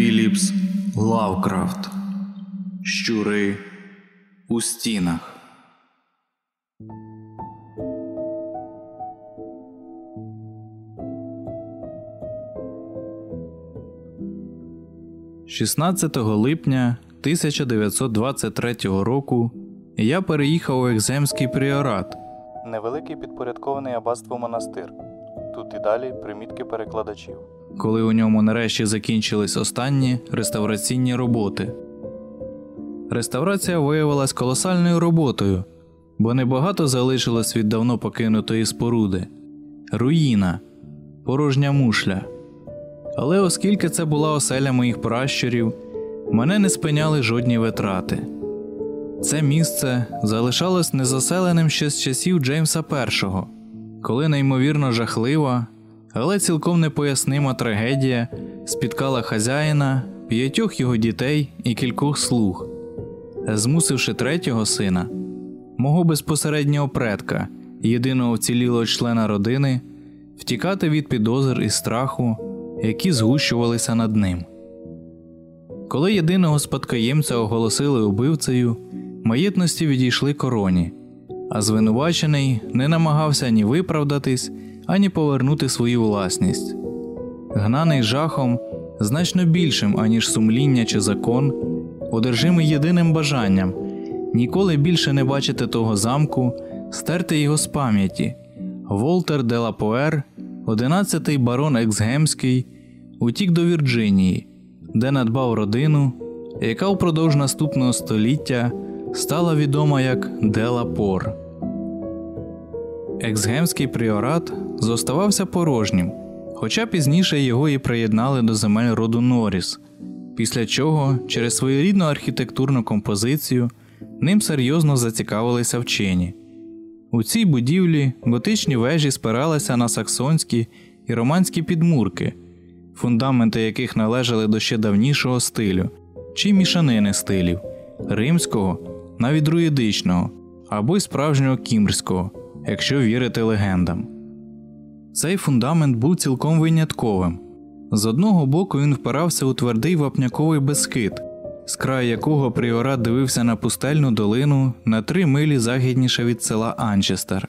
Філіпс Лавкрафт. Щури у стінах. Шістнадцятого липня 1923 року я переїхав у Екземський пріорат. Невеликий підпорядкований аббатству монастир. Тут і далі примітки перекладачів. Коли у ньому нарешті закінчились останні реставраційні роботи. Реставрація виявилась колосальною роботою, бо небагато залишилось від давно покинутої споруди руїна, порожня мушля. Але оскільки це була оселя моїх пращурів, мене не спиняли жодні витрати. Це місце залишалось незаселеним ще з часів Джеймса І, коли неймовірно жахлива, але цілком непояснима трагедія спіткала хазяїна, п'ятьох його дітей і кількох слуг, змусивши третього сина, мого безпосереднього предка, єдиного вцілілого члена родини, втікати від підозр і страху, які згущувалися над ним. Коли єдиного спадкоємця оголосили убивцею, маєтності відійшли короні, а звинувачений не намагався ні виправдатись, ані повернути свою власність. Гнаний жахом, значно більшим, аніж сумління чи закон, одержимий єдиним бажанням ніколи більше не бачити того замку, стерти його з пам'яті. Волтер де Лапоер, 11-й барон Ексгемський, утік до Вірджинії, де надбав родину, яка впродовж наступного століття стала відома як Делапор. Ексгемський пріорат зоставався порожнім, хоча пізніше його і приєднали до земель роду Норріс, після чого через своєрідну архітектурну композицію ним серйозно зацікавилися вчені. У цій будівлі готичні вежі спиралися на саксонські і романські підмурки, фундаменти яких належали до ще давнішого стилю чи мішанини стилів римського, навіть друїдичного або й справжнього кімрського, якщо вірити легендам. Цей фундамент був цілком винятковим. З одного боку він впирався у твердий вапняковий безкит, з краю якого пріорат дивився на пустельну долину на три милі західніше від села Анчестер.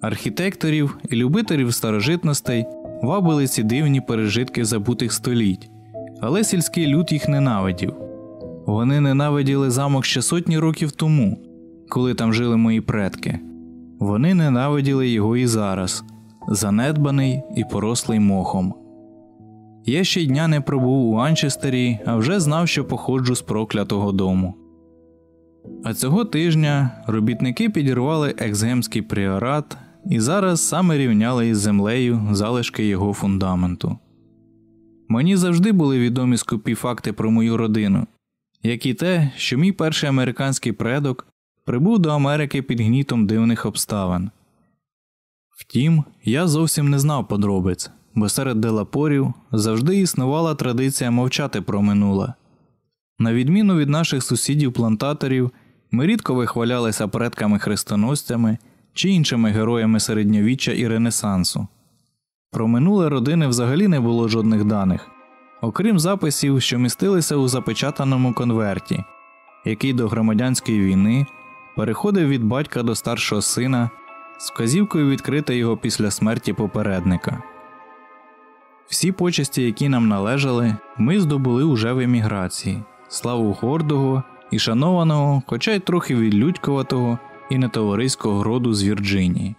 Архітекторів і любителів старожитностей вабили ці дивні пережитки забутих століть, але сільський люд їх ненавидів. Вони ненавиділи замок ще сотні років тому, коли там жили мої предки. Вони ненавиділи його і зараз, занедбаний і порослий мохом. Я ще й дня не пробув у Анчестері, а вже знав, що походжу з проклятого дому. А цього тижня робітники підірвали екземський пріорат і зараз саме рівняли із землею залишки його фундаменту. Мені завжди були відомі скупі факти про мою родину, як і те, що мій перший американський предок прибув до Америки під гнітом дивних обставин. Втім, я зовсім не знав подробиць, бо серед делапорів завжди існувала традиція мовчати про минуле. На відміну від наших сусідів-плантаторів, ми рідко вихвалялися предками хрестоносцями чи іншими героями середньовіччя і Ренесансу. Про минуле родини взагалі не було жодних даних, окрім записів, що містилися у запечатаному конверті, який до громадянської війни переходив від батька до старшого сина з вказівкою відкрити його після смерті попередника. Всі почесті, які нам належали, ми здобули уже в еміграції, славу гордого і шанованого, хоча й трохи відлюдькуватого і нетовариського роду з Вірджинії.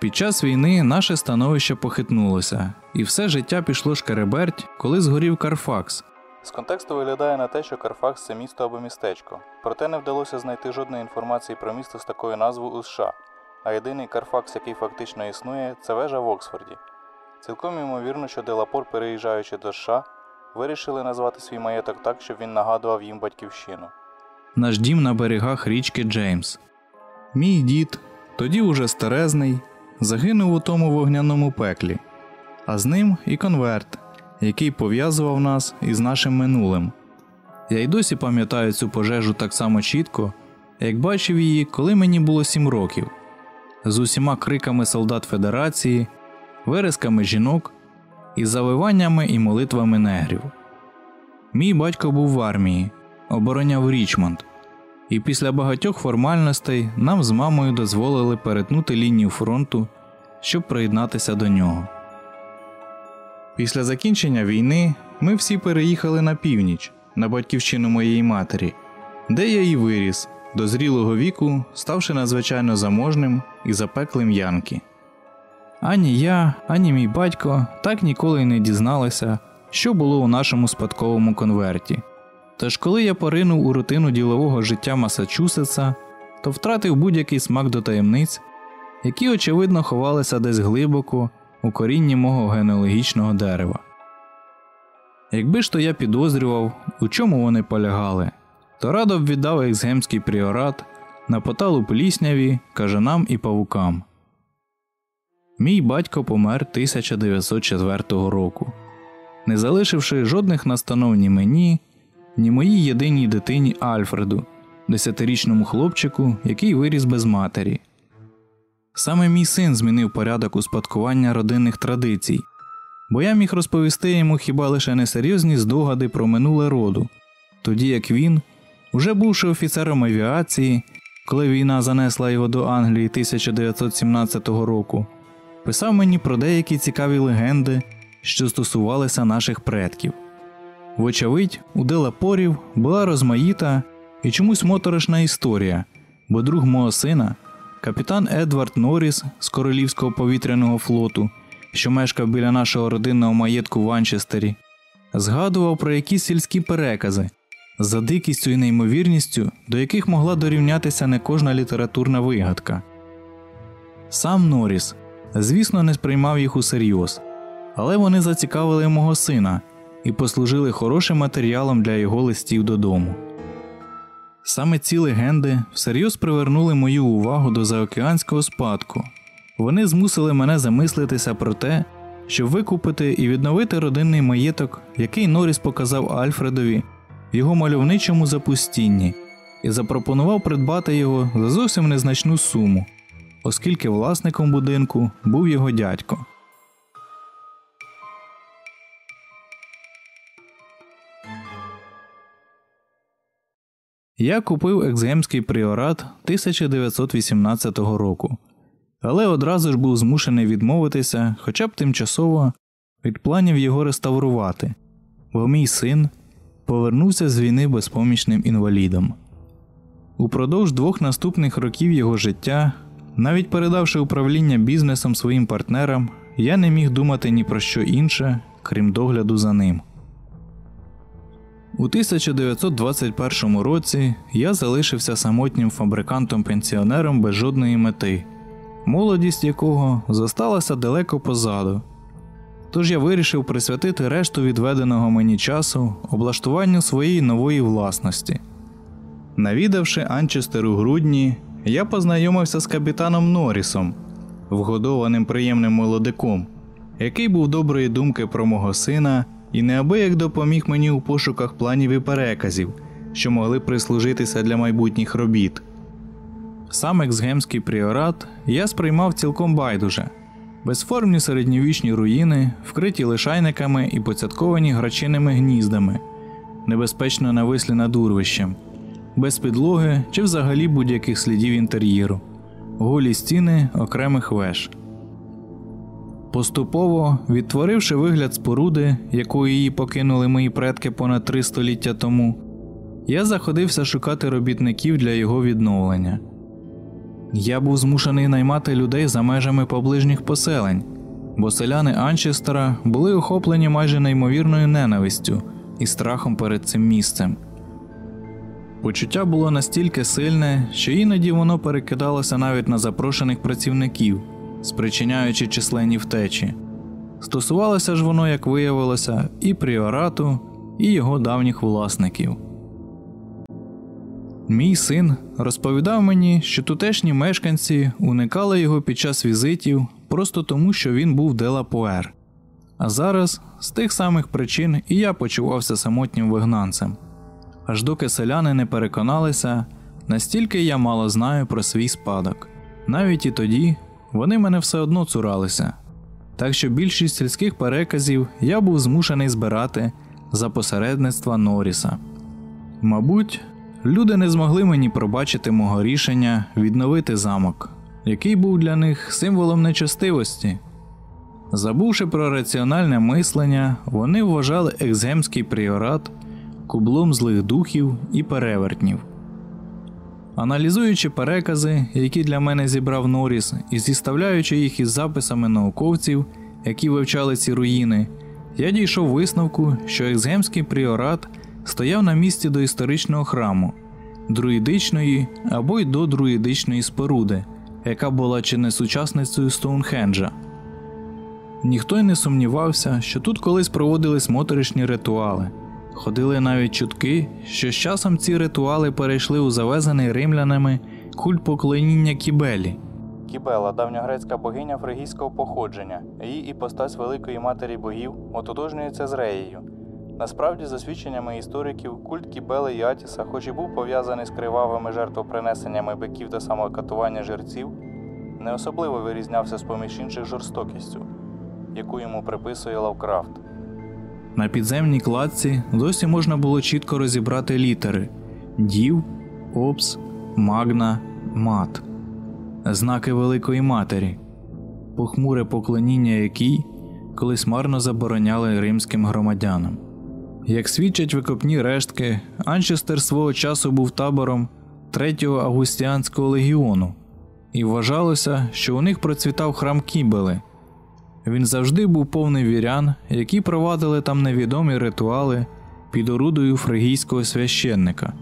Під час війни наше становище похитнулося, і все життя пішло шкереберть, коли згорів Карфакс. З контексту виглядає на те, що Карфакс це місто або містечко, проте не вдалося знайти жодної інформації про місто з такою назвою у США, а єдиний Карфакс, який фактично існує, це вежа в Оксфорді. Цілком ймовірно, що Делапор, переїжджаючи до США, вирішили назвати свій маєток так, щоб він нагадував їм батьківщину. Наш дім на берегах річки Джеймс. Мій дід, тоді уже старезний, загинув у тому вогняному пеклі, а з ним і конверт, який пов'язував нас із нашим минулим. Я й досі пам'ятаю цю пожежу так само чітко, як бачив її, коли мені було сім років, з усіма криками солдат Федерації, вересками жінок із завиваннями і молитвами негрів. Мій батько був в армії, обороняв Річмонд, і після багатьох формальностей нам з мамою дозволили перетнути лінію фронту, щоб приєднатися до нього. Після закінчення війни ми всі переїхали на північ, на батьківщину моєї матері, де я і виріс, до зрілого віку, ставши надзвичайно заможним і запеклим янки. Ані я, ані мій батько так ніколи й не дізналися, що було у нашому спадковому конверті. Тож, коли я поринув у рутину ділового життя Масачусетса, то втратив будь-який смак до таємниць, які, очевидно, ховалися десь глибоко у корінні мого генеалогічного дерева. Якби ж то я підозрював, у чому вони полягали, то радо б віддав ексгемський пріорат на поталу плісняві, кажанам і павукам. Мій батько помер 1904 року, не залишивши жодних настанов ні мені, ні моїй єдиній дитині Альфреду, десятирічному хлопчику, який виріс без матері. Саме мій син змінив порядок успадкування родинних традицій, бо я міг розповісти йому хіба лише несерйозні здогади про минуле роду, тоді як він, уже бувши офіцером авіації, коли війна занесла його до Англії 1917 року, писав мені про деякі цікаві легенди, що стосувалися наших предків. Вочевидь, у Делапорів була розмаїта і чомусь моторошна історія, бо друг мого сина, капітан Едвард Норріс з Королівського повітряного флоту, що мешкав біля нашого родинного маєтку в Анчестері, згадував про якісь сільські перекази за дикістю і неймовірністю, до яких могла дорівнятися не кожна літературна вигадка. Сам Норріс, звісно, не сприймав їх усерйоз, але вони зацікавили мого сина і послужили хорошим матеріалом для його листів додому. Саме ці легенди всерйоз привернули мою увагу до заокеанського спадку. Вони змусили мене замислитися про те, щоб викупити і відновити родинний маєток, який Норріс показав Альфредові в його мальовничому запустінні, і запропонував придбати його за зовсім незначну суму, оскільки власником будинку був його дядько. Я купив екземський пріорат 1918 року, але одразу ж був змушений відмовитися хоча б тимчасово від планів його реставрувати, бо мій син повернувся з війни безпомічним інвалідом. Упродовж двох наступних років його життя, навіть передавши управління бізнесом своїм партнерам, я не міг думати ні про що інше, крім догляду за ним. У 1921 році я залишився самотнім фабрикантом-пенсіонером без жодної мети, молодість якого зосталася далеко позаду. Тож я вирішив присвятити решту відведеного мені часу облаштуванню своєї нової власності. Навідавши Анчестер у грудні, я познайомився з капітаном Норрісом, вгодованим приємним молодиком, який був доброї думки про мого сина і неабияк допоміг мені у пошуках планів і переказів, що могли прислужитися для майбутніх робіт. Сам ексгемський пріорат я сприймав цілком байдуже, безформні середньовічні руїни, вкриті лишайниками і поцятковані грачиними гніздами, небезпечно навислі над урвищем, без підлоги чи взагалі будь-яких слідів інтер'єру, голі стіни окремих веж. Поступово, відтворивши вигляд споруди, якою її покинули мої предки понад три століття тому, я заходився шукати робітників для його відновлення. Я був змушений наймати людей за межами поближніх поселень, бо селяни Анчестера були охоплені майже неймовірною ненавистю і страхом перед цим місцем. Почуття було настільки сильне, що іноді воно перекидалося навіть на запрошених працівників спричиняючи численні втечі. Стосувалося ж воно, як виявилося, і пріорату, і його давніх власників. Мій син розповідав мені, що тутешні мешканці уникали його під час візитів просто тому, що він був делапуер. А зараз з тих самих причин і я почувався самотнім вигнанцем, аж доки селяни не переконалися, настільки я мало знаю про свій спадок, навіть і тоді, вони мене все одно цуралися. так що більшість сільських переказів я був змушений збирати за посередництва Норріса. Мабуть, люди не змогли мені пробачити мого рішення відновити замок, який був для них символом нечестивості. Забувши про раціональне мислення, вони вважали екземський пріорат кублом злих духів і перевертнів. Аналізуючи перекази, які для мене зібрав Норріс, і зіставляючи їх із записами науковців, які вивчали ці руїни, я дійшов висновку, що екземський пріорат стояв на місці до історичного храму, друїдичної або й до друїдичної споруди, яка була чи не сучасницею Стоунхенджа. Ніхто й не сумнівався, що тут колись проводились моторишні ритуали. Ходили навіть чутки, що з часом ці ритуали перейшли у завезений римлянами культ поклоніння Кібелі. Кібела давньогрецька богиня фригійського походження. Її іпостась великої матері богів ототожнюється з Реєю. Насправді, за свідченнями істориків, культ Кібели і Атіса, хоч і був пов'язаний з кривавими жертвопринесеннями биків та самокатування жерців, не особливо вирізнявся з поміж інших жорстокістю, яку йому приписує Лавкрафт. На підземній кладці досі можна було чітко розібрати літери Дів, Опс, Магна, Мат, знаки Великої Матері, похмуре поклоніння якій колись марно забороняли римським громадянам. Як свідчать викопні рештки, Анчестер свого часу був табором 3-го Августіанського легіону, і вважалося, що у них процвітав храм Кібели. Він завжди був повний вірян, які провадили там невідомі ритуали під орудою фригійського священника.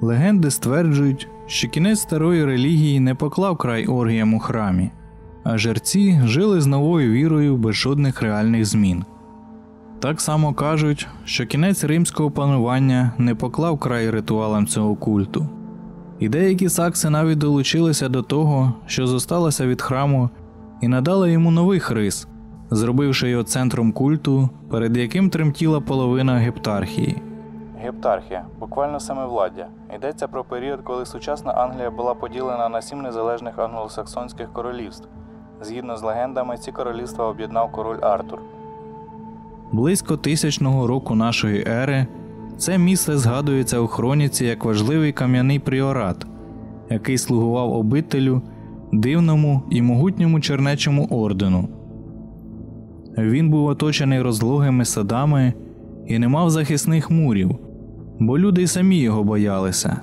Легенди стверджують, що кінець старої релігії не поклав край оргіям у храмі, а жерці жили з новою вірою без жодних реальних змін. Так само кажуть, що кінець римського панування не поклав край ритуалам цього культу, і деякі сакси навіть долучилися до того, що зосталося від храму і надала йому новий хрис, зробивши його центром культу, перед яким тремтіла половина гептархії. Гептархія, буквально семивладдя. Йдеться про період, коли сучасна Англія була поділена на сім незалежних англосаксонських королівств. Згідно з легендами, ці королівства об'єднав король Артур. Близько тисячного року нашої ери це місце згадується у хроніці як важливий кам'яний пріорат, який слугував обителю дивному і могутньому чернечому ордену. Він був оточений розлогими садами і не мав захисних мурів, бо люди й самі його боялися.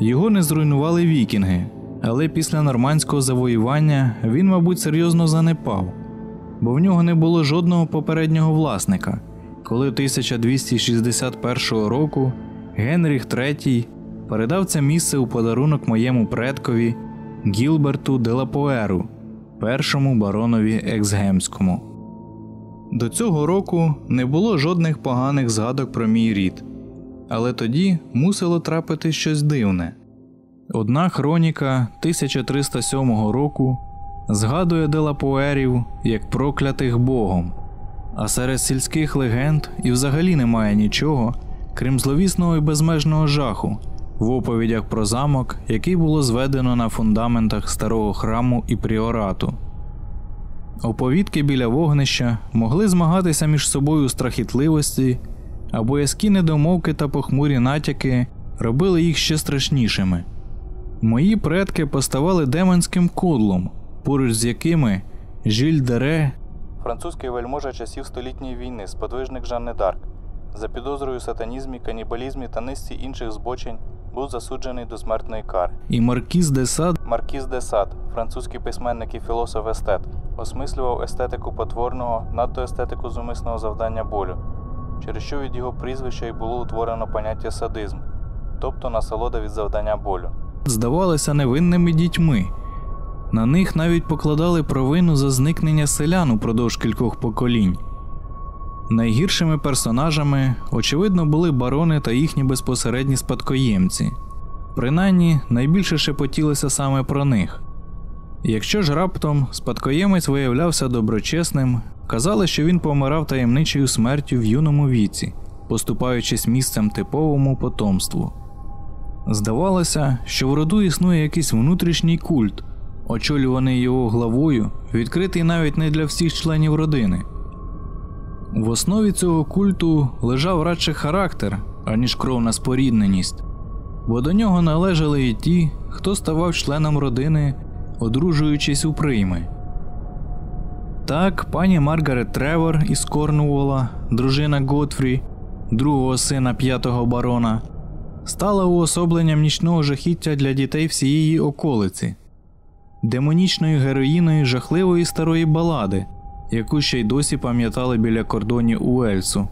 Його не зруйнували вікінги, але після нормандського завоювання він, мабуть, серйозно занепав, бо в нього не було жодного попереднього власника, коли 1261 року Генріх III передав це місце у подарунок моєму предкові Гілберту Делапоеру, першому баронові Ексгемському. До цього року не було жодних поганих згадок про мій рід, але тоді мусило трапити щось дивне. Одна хроніка 1307 року згадує Делапоерів як проклятих богом, а серед сільських легенд і взагалі немає нічого, крім зловісного і безмежного жаху в оповідях про замок, який було зведено на фундаментах старого храму і пріорату. Оповідки біля вогнища могли змагатися між собою у страхітливості, а боязкі недомовки та похмурі натяки робили їх ще страшнішими. Мої предки поставали демонським кодлом, поруч з якими Жиль Дере, Французький вельможа часів столітньої війни, сподвижник Жанни д'Арк, за підозрою сатанізмі, канібалізмі та низці інших збочень був засуджений до смертної кари. і Маркіз де Сад Маркіз де Сад, французький письменник і філософ-естет, осмислював естетику потворного, надто естетику зумисного завдання болю, через що від його прізвища й було утворено поняття садизм, тобто насолода від завдання болю. здавалися невинними дітьми. На них навіть покладали провину за зникнення селян упродовж кількох поколінь. Найгіршими персонажами, очевидно, були барони та їхні безпосередні спадкоємці. Принаймні, найбільше шепотілося саме про них. Якщо ж раптом спадкоємець виявлявся доброчесним, казали, що він помирав таємничою смертю в юному віці, поступаючись місцем типовому потомству. Здавалося, що в роду існує якийсь внутрішній культ, очолюваний його главою, відкритий навіть не для всіх членів родини. В основі цього культу лежав радше характер, аніж кровна спорідненість, бо до нього належали і ті, хто ставав членом родини, одружуючись у прийми. Так, пані Маргарет Тревор із Корнуола, дружина Готфрі, другого сина п'ятого барона, стала уособленням нічного жахіття для дітей всієї околиці, демонічною героїною жахливої старої балади, яку ще й досі пам'ятали біля кордонів Уельсу.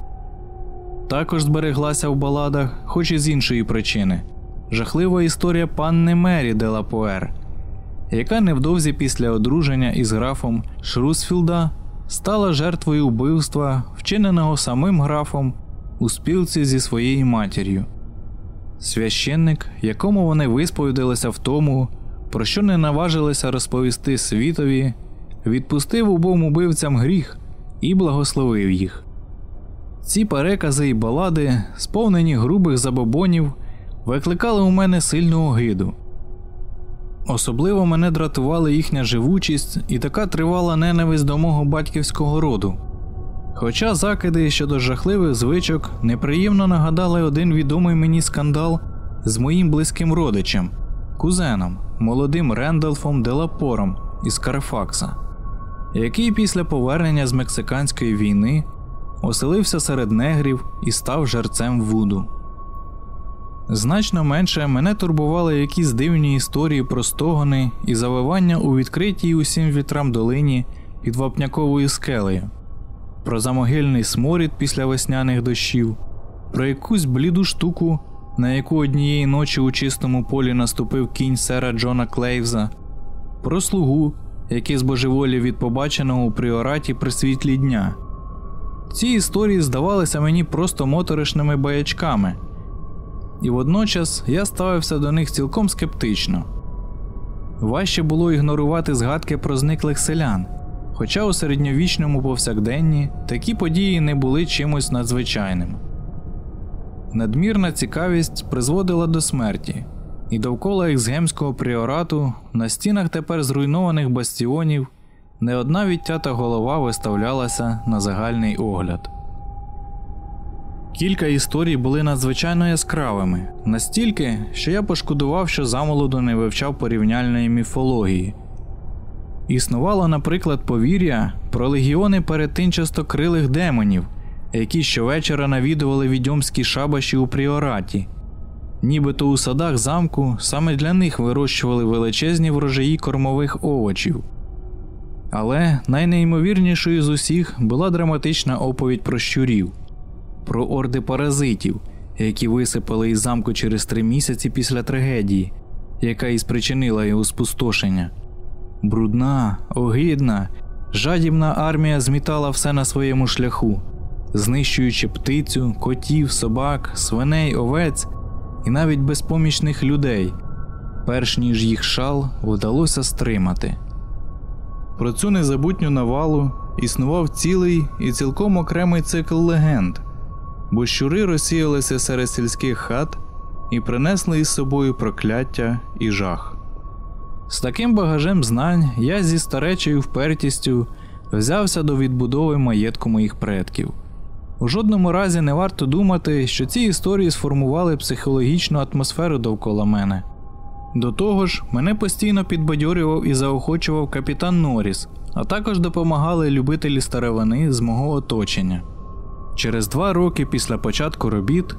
Також збереглася в баладах, хоч і з іншої причини жахлива історія панни Мері де Лапуер, яка невдовзі після одруження із графом Шрусфілда стала жертвою вбивства, вчиненого самим графом у спілці зі своєю матір'ю. Священник, якому вони висповідалися в тому, про що не наважилися розповісти світові, відпустив обом убивцям гріх і благословив їх. Ці перекази і балади, сповнені грубих забобонів, викликали у мене сильну огиду. Особливо мене дратувала їхня живучість і така тривала ненависть до мого батьківського роду. Хоча закиди щодо жахливих звичок неприємно нагадали один відомий мені скандал з моїм близьким родичем, кузеном, молодим Рендалфом Делапором із Карфакса, який після повернення з Мексиканської війни оселився серед негрів і став жерцем Вуду. Значно менше мене турбували якісь дивні історії про стогони і завивання у відкритій усім вітрам долині під вапняковою скелею, про замогильний сморід після весняних дощів, про якусь бліду штуку, на яку однієї ночі у чистому полі наступив кінь сера Джона Клейвза, про слугу, який збожеволів від побаченого у пріораті при світлі дня. Ці історії здавалися мені просто моторошними баячками і водночас я ставився до них цілком скептично. Важче було ігнорувати згадки про зниклих селян, хоча у середньовічному повсякденні такі події не були чимось надзвичайним. Надмірна цікавість призводила до смерті, і довкола ексгемського пріорату на стінах тепер зруйнованих бастіонів не одна відтята голова виставлялася на загальний огляд. Кілька історій були надзвичайно яскравими, настільки, що я пошкодував, що замолоду не вивчав порівняльної міфології. Існувало, наприклад, повір'я про легіони перетинчастокрилих демонів, які щовечора навідували відьомські шабаші у пріораті, нібито у садах замку саме для них вирощували величезні врожаї кормових овочів. Але найнеймовірнішою з усіх була драматична оповідь про щурів про орди паразитів, які висипали із замку через три місяці після трагедії, яка і спричинила його спустошення. Брудна, огидна, жадібна армія змітала все на своєму шляху, знищуючи птицю, котів, собак, свиней, овець і навіть безпомічних людей, перш ніж їх шал вдалося стримати. Про цю незабутню навалу існував цілий і цілком окремий цикл легенд бо щури розсіялися серед сільських хат і принесли із собою прокляття і жах. З таким багажем знань я зі старечою впертістю взявся до відбудови маєтку моїх предків. У жодному разі не варто думати, що ці історії сформували психологічну атмосферу довкола мене. До того ж, мене постійно підбадьорював і заохочував капітан Норріс, а також допомагали любителі старовини з мого оточення. Через два роки після початку робіт,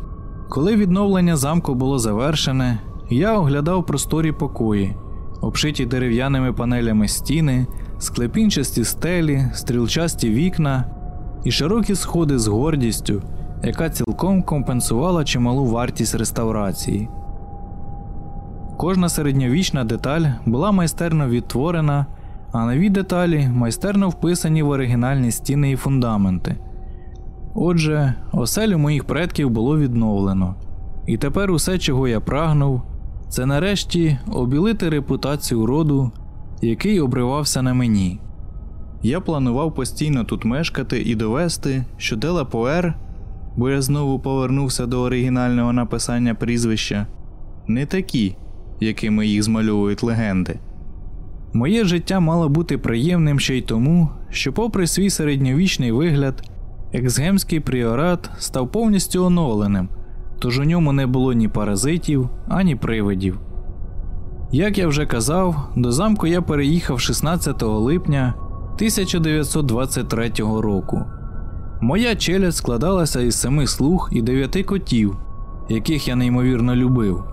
коли відновлення замку було завершене, я оглядав просторі покої, обшиті дерев'яними панелями стіни, склепінчасті стелі, стрілчасті вікна і широкі сходи з гордістю, яка цілком компенсувала чималу вартість реставрації. Кожна середньовічна деталь була майстерно відтворена, а нові деталі майстерно вписані в оригінальні стіни і фундаменти. Отже, оселю моїх предків було відновлено, і тепер усе, чого я прагнув, це нарешті обілити репутацію роду, який обривався на мені. Я планував постійно тут мешкати і довести, що Дела Поер, бо я знову повернувся до оригінального написання прізвища, не такі, якими їх змальовують легенди. Моє життя мало бути приємним ще й тому, що, попри свій середньовічний вигляд, ексгемський пріорат став повністю оновленим, тож у ньому не було ні паразитів, ані привидів. Як я вже казав, до замку я переїхав 16 липня 1923 року. Моя челядь складалася із семи слуг і дев'яти котів, яких я неймовірно любив.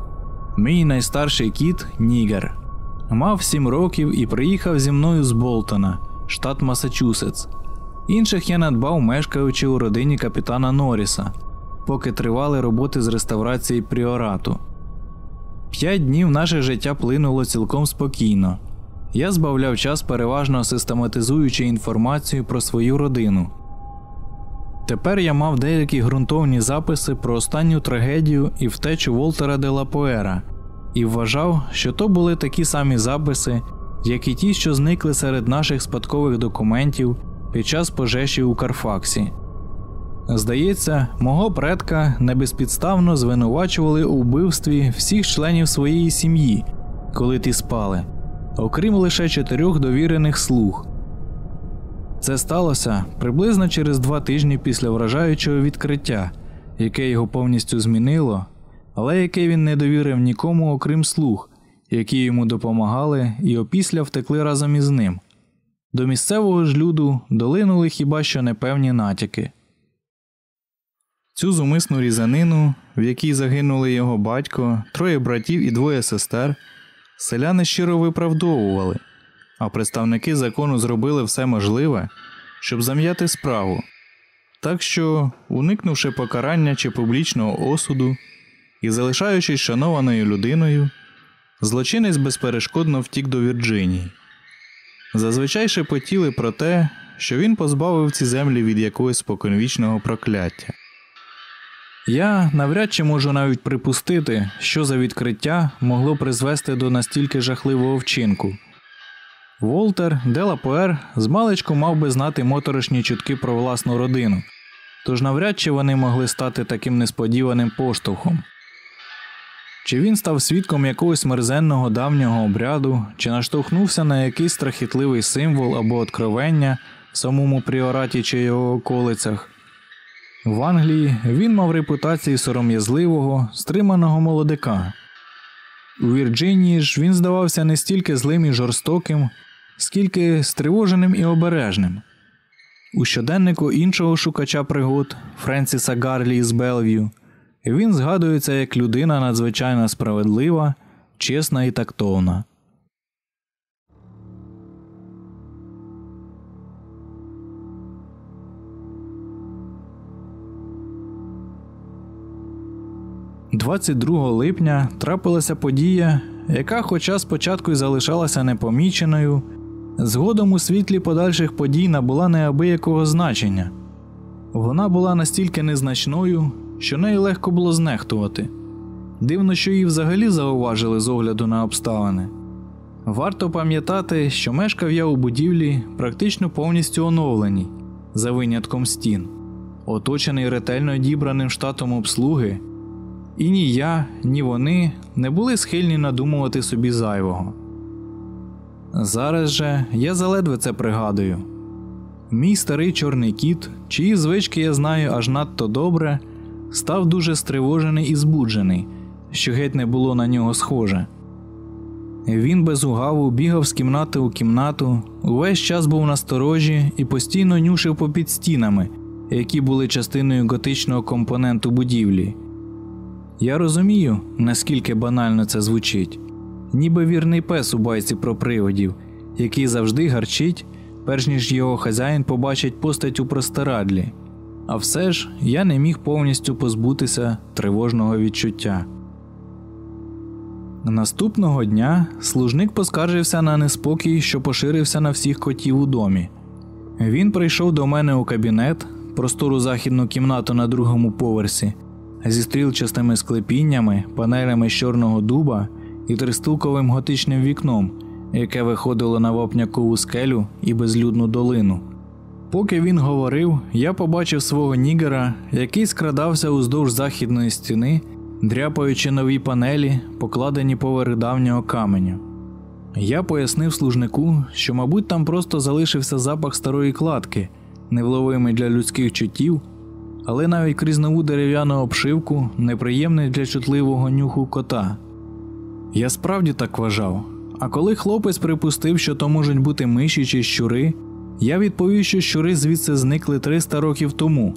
Мій найстарший кіт Нігер. Мав сім років і приїхав зі мною з Болтона, штат Масачусетс. Інших я надбав, мешкаючи у родині капітана Норріса, поки тривали роботи з реставрації пріорату. П'ять днів наше життя плинуло цілком спокійно. Я збавляв час, переважно систематизуючи інформацію про свою родину. Тепер я мав деякі ґрунтовні записи про останню трагедію і втечу Волтера де Лапоера, і вважав, що то були такі самі записи, як і ті, що зникли серед наших спадкових документів під час пожежі у Карфаксі. Здається, мого предка небезпідставно звинувачували у вбивстві всіх членів своєї сім'ї, коли ті спали, окрім лише чотирьох довірених слуг. Це сталося приблизно через два тижні після вражаючого відкриття, яке його повністю змінило, але яке він не довірив нікому, окрім слуг, які йому допомагали і опісля втекли разом із ним. До місцевого ж люду долинули хіба що непевні натяки. Цю зумисну різанину, в якій загинули його батько, троє братів і двоє сестер, селяни щиро виправдовували, а представники закону зробили все можливе, щоб зам'яти справу. Так що, уникнувши покарання чи публічного осуду і залишаючись шанованою людиною, злочинець безперешкодно втік до Вірджинії. Зазвичай шепотіли про те, що він позбавив ці землі від якогось споконвічного прокляття. Я навряд чи можу навіть припустити, що за відкриття могло призвести до настільки жахливого вчинку. Волтер Делапуер змалечку мав би знати моторошні чутки про власну родину, тож навряд чи вони могли стати таким несподіваним поштовхом. Чи він став свідком якогось мерзенного давнього обряду, чи наштовхнувся на якийсь страхітливий символ або откровення в самому пріораті чи його околицях. В Англії він мав репутацію сором'язливого, стриманого молодика. У Вірджинії ж він здавався не стільки злим і жорстоким, скільки стривоженим і обережним. У щоденнику іншого шукача пригод Френсіса Гарлі з Белв'ю він згадується як людина надзвичайно справедлива, чесна і тактовна. «22 липня трапилася подія, яка, хоча спочатку й залишалася непоміченою, згодом у світлі подальших подій набула неабиякого значення. Вона була настільки незначною, що нею легко було знехтувати. Дивно, що її взагалі зауважили з огляду на обставини. Варто пам'ятати, що мешкав я у будівлі практично повністю оновленій, за винятком стін, оточений ретельно дібраним штатом обслуги, і ні я, ні вони не були схильні надумувати собі зайвого. Зараз же я заледве це пригадую. Мій старий чорний кіт, чиї звички я знаю аж надто добре, став дуже стривожений і збуджений, що геть не було на нього схоже. Він без угаву бігав з кімнати у кімнату, увесь час був насторожі і постійно нюшив попід стінами, які були частиною готичного компоненту будівлі. Я розумію, наскільки банально це звучить, ніби вірний пес у байці про приводів, який завжди гарчить, перш ніж його хазяїн побачить постать у простирадлі. А все ж я не міг повністю позбутися тривожного відчуття. Наступного дня служник поскаржився на неспокій, що поширився на всіх котів у домі. Він прийшов до мене у кабінет, простору західну кімнату на другому поверсі, зі стрілчастими склепіннями, панелями з чорного дуба і тристулковим готичним вікном, яке виходило на вапнякову скелю і безлюдну долину. Поки він говорив, я побачив свого нігера, який скрадався уздовж західної стіни, дряпаючи нові панелі, покладені поверх давнього каменю. Я пояснив служнику, що, мабуть, там просто залишився запах старої кладки, невловимий для людських чуттів, але навіть крізь нову дерев'яну обшивку неприємний для чутливого нюху кота. Я справді так вважав. А коли хлопець припустив, що то можуть бути миші чи щури, я відповів, що щури звідси зникли 300 років тому,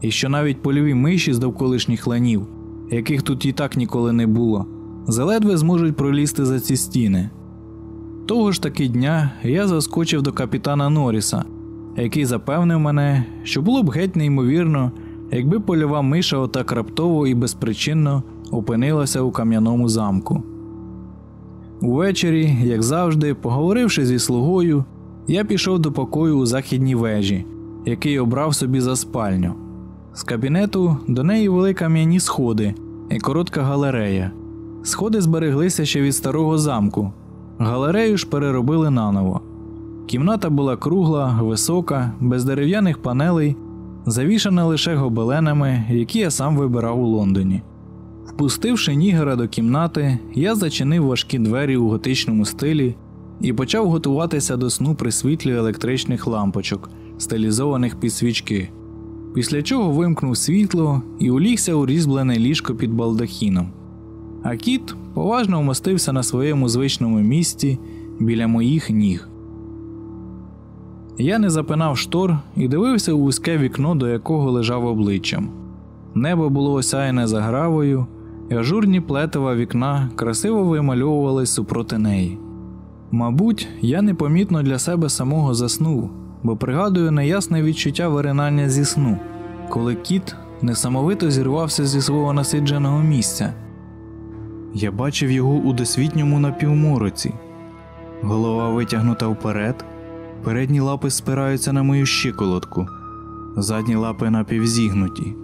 і що навіть польові миші з довколишніх ланів, яких тут і так ніколи не було, заледве зможуть пролізти за ці стіни. Того ж таки дня я заскочив до капітана Норріса, який запевнив мене, що було б геть неймовірно, якби польова миша отак раптово і безпричинно опинилася у кам'яному замку. Увечері, як завжди, поговоривши зі слугою, я пішов до покою у західній вежі, який обрав собі за спальню. З кабінету до неї вели кам'яні сходи і коротка галерея. Сходи збереглися ще від старого замку, галерею ж переробили наново. Кімната була кругла, висока, без дерев'яних панелей, завішана лише гобеленами, які я сам вибирав у Лондоні. Впустивши Нігера до кімнати, я зачинив важкі двері у готичному стилі і почав готуватися до сну при світлі електричних лампочок, стилізованих під свічки. Після чого вимкнув світло і улігся у різьблене ліжко під балдахіном. А кіт поважно вмостився на своєму звичному місці біля моїх ніг. Я не запинав штор і дивився у вузьке вікно, до якого лежав обличчям. Небо було осяяне загравою, і ажурні плетива вікна красиво вимальовувались супроти неї. Мабуть, я непомітно для себе самого заснув, бо пригадую неясне відчуття виринання зі сну, коли кіт несамовито зірвався зі свого насидженого місця. Я бачив його у досвітньому напівмороці, голова витягнута вперед, передні лапи спираються на мою щиколотку, задні лапи напівзігнуті.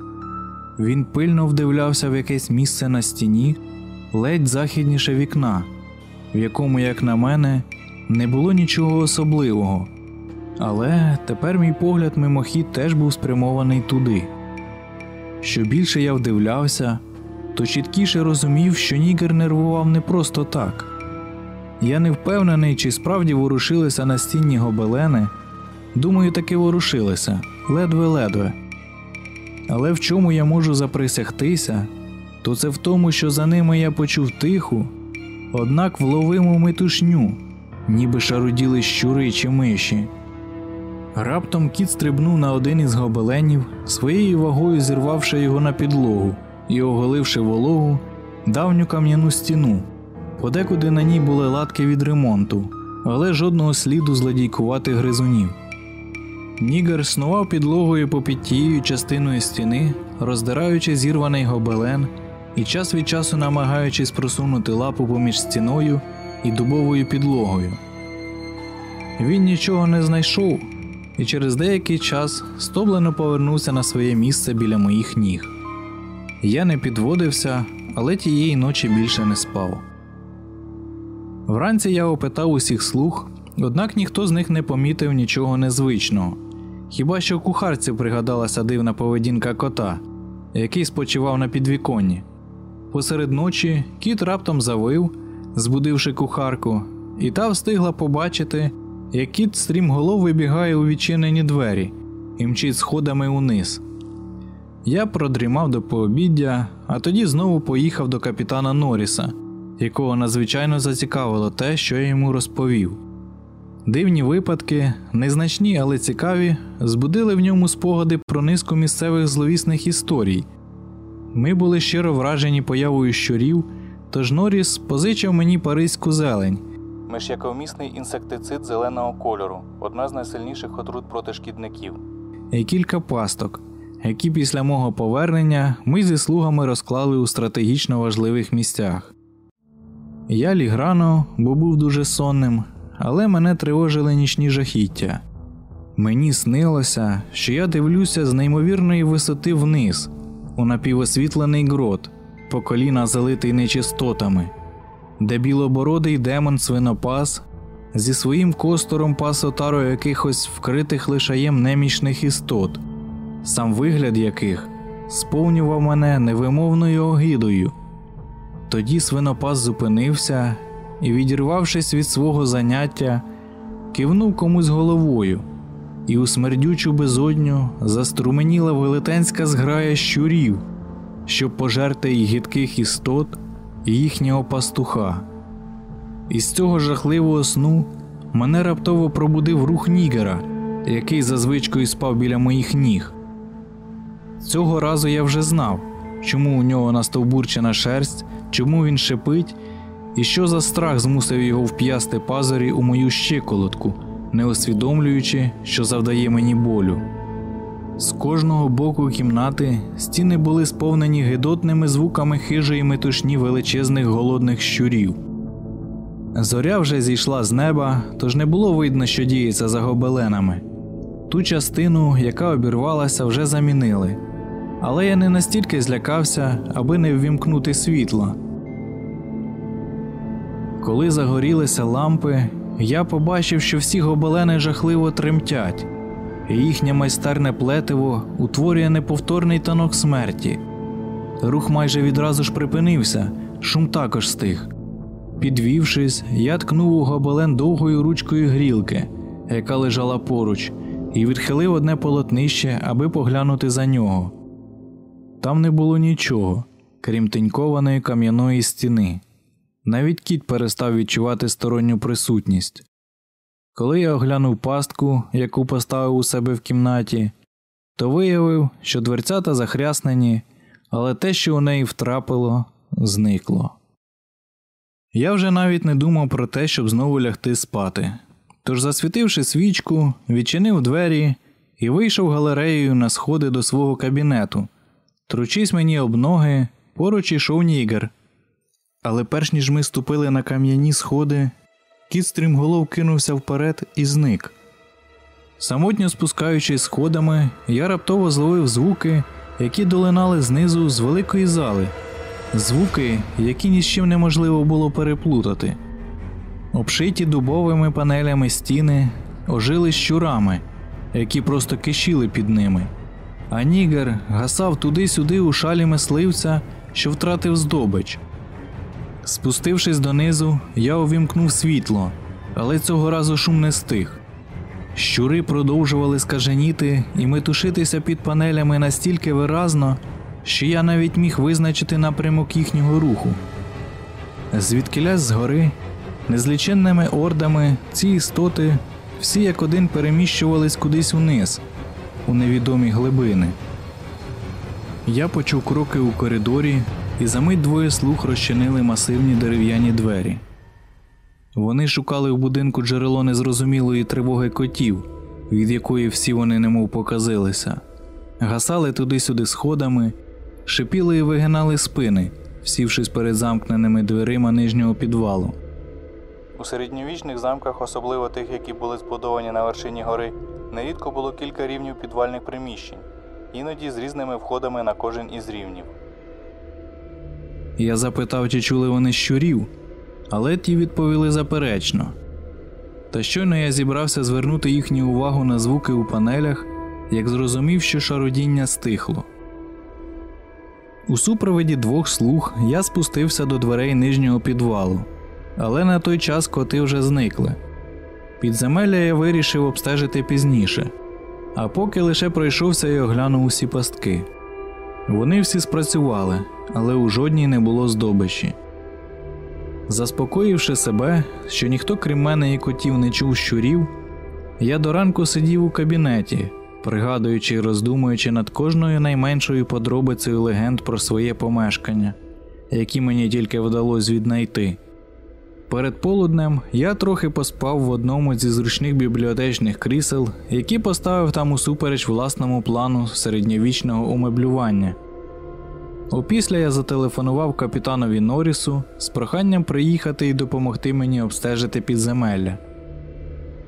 Він пильно вдивлявся в якесь місце на стіні, ледь західніше вікна, в якому, як на мене, не було нічого особливого. Але тепер мій погляд мимохід теж був спрямований туди. Що більше я вдивлявся, то чіткіше розумів, що Нігер нервував не просто так. Я не впевнений, чи справді ворушилися на стіні гобелени. Думаю, таки ворушилися ледве-ледве. Але в чому я можу заприсягтися, то це в тому, що за ними я почув тиху, однак вловиму метушню, ніби шаруділи щури чи миші. Раптом кіт стрибнув на один із гобеленів, своєю вагою зірвавши його на підлогу і оголивши вологу давню кам'яну стіну. Подекуди на ній були латки від ремонту, але жодного сліду злодійкуватих гризунів. Нігер снував підлогою попід тією частиною стіни, роздираючи зірваний гобелен і час від часу намагаючись просунути лапу поміж стіною і дубовою підлогою. Він нічого не знайшов і через деякий час стоблено повернувся на своє місце біля моїх ніг. Я не підводився, але тієї ночі більше не спав. Вранці я опитав усіх слуг, однак ніхто з них не помітив нічого незвичного. Хіба що кухарці пригадалася дивна поведінка кота, який спочивав на підвіконні. Посеред ночі кіт раптом завив, збудивши кухарку, і та встигла побачити, як кіт стрімголов вибігає у відчинені двері і мчить сходами униз. Я продрімав до пообіддя, а тоді знову поїхав до капітана Норріса, якого надзвичайно зацікавило те, що я йому розповів. Дивні випадки, незначні, але цікаві, збудили в ньому спогади про низку місцевих зловісних історій. Ми були щиро вражені появою щурів, тож Норріс позичив мені паризьку зелень. Миш'яковмісний інсектицид зеленого кольору одна з найсильніших отрут проти шкідників. і кілька пасток, які після мого повернення ми зі слугами розклали у стратегічно важливих місцях. Я ліг рано, бо був дуже сонним, але мене тривожили нічні жахіття. Мені снилося, що я дивлюся з неймовірної висоти вниз, у напівосвітлений грот, по коліна залитий нечистотами, де білобородий демон свинопас зі своїм костором пас отару якихось вкритих лишаєм немічних істот, сам вигляд яких сповнював мене невимовною огидою. Тоді свинопас зупинився і, відірвавшись від свого заняття, кивнув комусь головою, і у смердючу безодню заструменіла велетенська зграя щурів, щоб пожерти й гидких істот їхнього пастуха. Із цього жахливого сну мене раптово пробудив рух нігера, який за звичкою спав біля моїх ніг. Цього разу я вже знав, чому у нього настовбурчена шерсть, чому він шипить, і що за страх змусив його вп'ясти пазурі у мою щиколотку, не усвідомлюючи, що завдає мені болю. З кожного боку кімнати стіни були сповнені гидотними звуками хижої метушні величезних голодних щурів. Зоря вже зійшла з неба, тож не було видно, що діється за гобеленами. Ту частину, яка обірвалася, вже замінили. Але я не настільки злякався, аби не ввімкнути світло. Коли загорілися лампи, я побачив, що всі гобелени жахливо тремтять, і їхнє майстерне плетиво утворює неповторний танок смерті. Рух майже відразу ж припинився, шум також стих. Підвівшись, я ткнув у гобелен довгою ручкою грілки, яка лежала поруч, і відхилив одне полотнище, аби поглянути за нього. Там не було нічого, крім тенькованої кам'яної стіни. Навіть кіт перестав відчувати сторонню присутність. Коли я оглянув пастку, яку поставив у себе в кімнаті, то виявив, що дверцята захряснені, але те, що у неї втрапило, зникло. Я вже навіть не думав про те, щоб знову лягти спати. Тож, засвітивши свічку, відчинив двері і вийшов галереєю на сходи до свого кабінету. Тручись мені об ноги, поруч ішов нігер. Але перш ніж ми ступили на кам'яні сходи, кіт стрімголов кинувся вперед і зник. Самотньо спускаючись сходами, я раптово зловив звуки, які долинали знизу з великої зали, звуки, які ні з чим неможливо було переплутати. Обшиті дубовими панелями стіни ожили щурами, які просто кишіли під ними, а нігер гасав туди-сюди у шалі мисливця, що втратив здобич. Спустившись донизу, я увімкнув світло, але цього разу шум не стих. Щури продовжували скаженіти і метушитися під панелями настільки виразно, що я навіть міг визначити напрямок їхнього руху. Звідкилясь згори, незліченними ордами ці істоти всі як один переміщувались кудись униз, у невідомі глибини. Я почув кроки у коридорі, і за мить двоє слуг розчинили масивні дерев'яні двері. Вони шукали в будинку джерело незрозумілої тривоги котів, від якої всі вони немов показилися, гасали туди-сюди сходами, шипіли і вигинали спини, сівшись перед замкненими дверима нижнього підвалу. У середньовічних замках, особливо тих, які були збудовані на вершині гори, нерідко було кілька рівнів підвальних приміщень, іноді з різними входами на кожен із рівнів. Я запитав, чи чули вони щурів, але ті відповіли заперечно. Та щойно я зібрався звернути їхню увагу на звуки у панелях, як зрозумів, що шародіння стихло. У супроводі двох слуг я спустився до дверей нижнього підвалу, але на той час коти вже зникли. Підземелля я вирішив обстежити пізніше, а поки лише пройшовся і оглянув усі пастки. Вони всі спрацювали, але у жодній не було здобичі. Заспокоївши себе, що ніхто крім мене і котів не чув щурів, я до ранку сидів у кабінеті, пригадуючи і роздумуючи над кожною найменшою подробицею легенд про своє помешкання, які мені тільки вдалося віднайти. Перед полуднем я трохи поспав в одному зі зручних бібліотечних крісел, які поставив там усупереч власному плану середньовічного умеблювання. Опісля я зателефонував капітанові Норрісу з проханням приїхати і допомогти мені обстежити підземелля.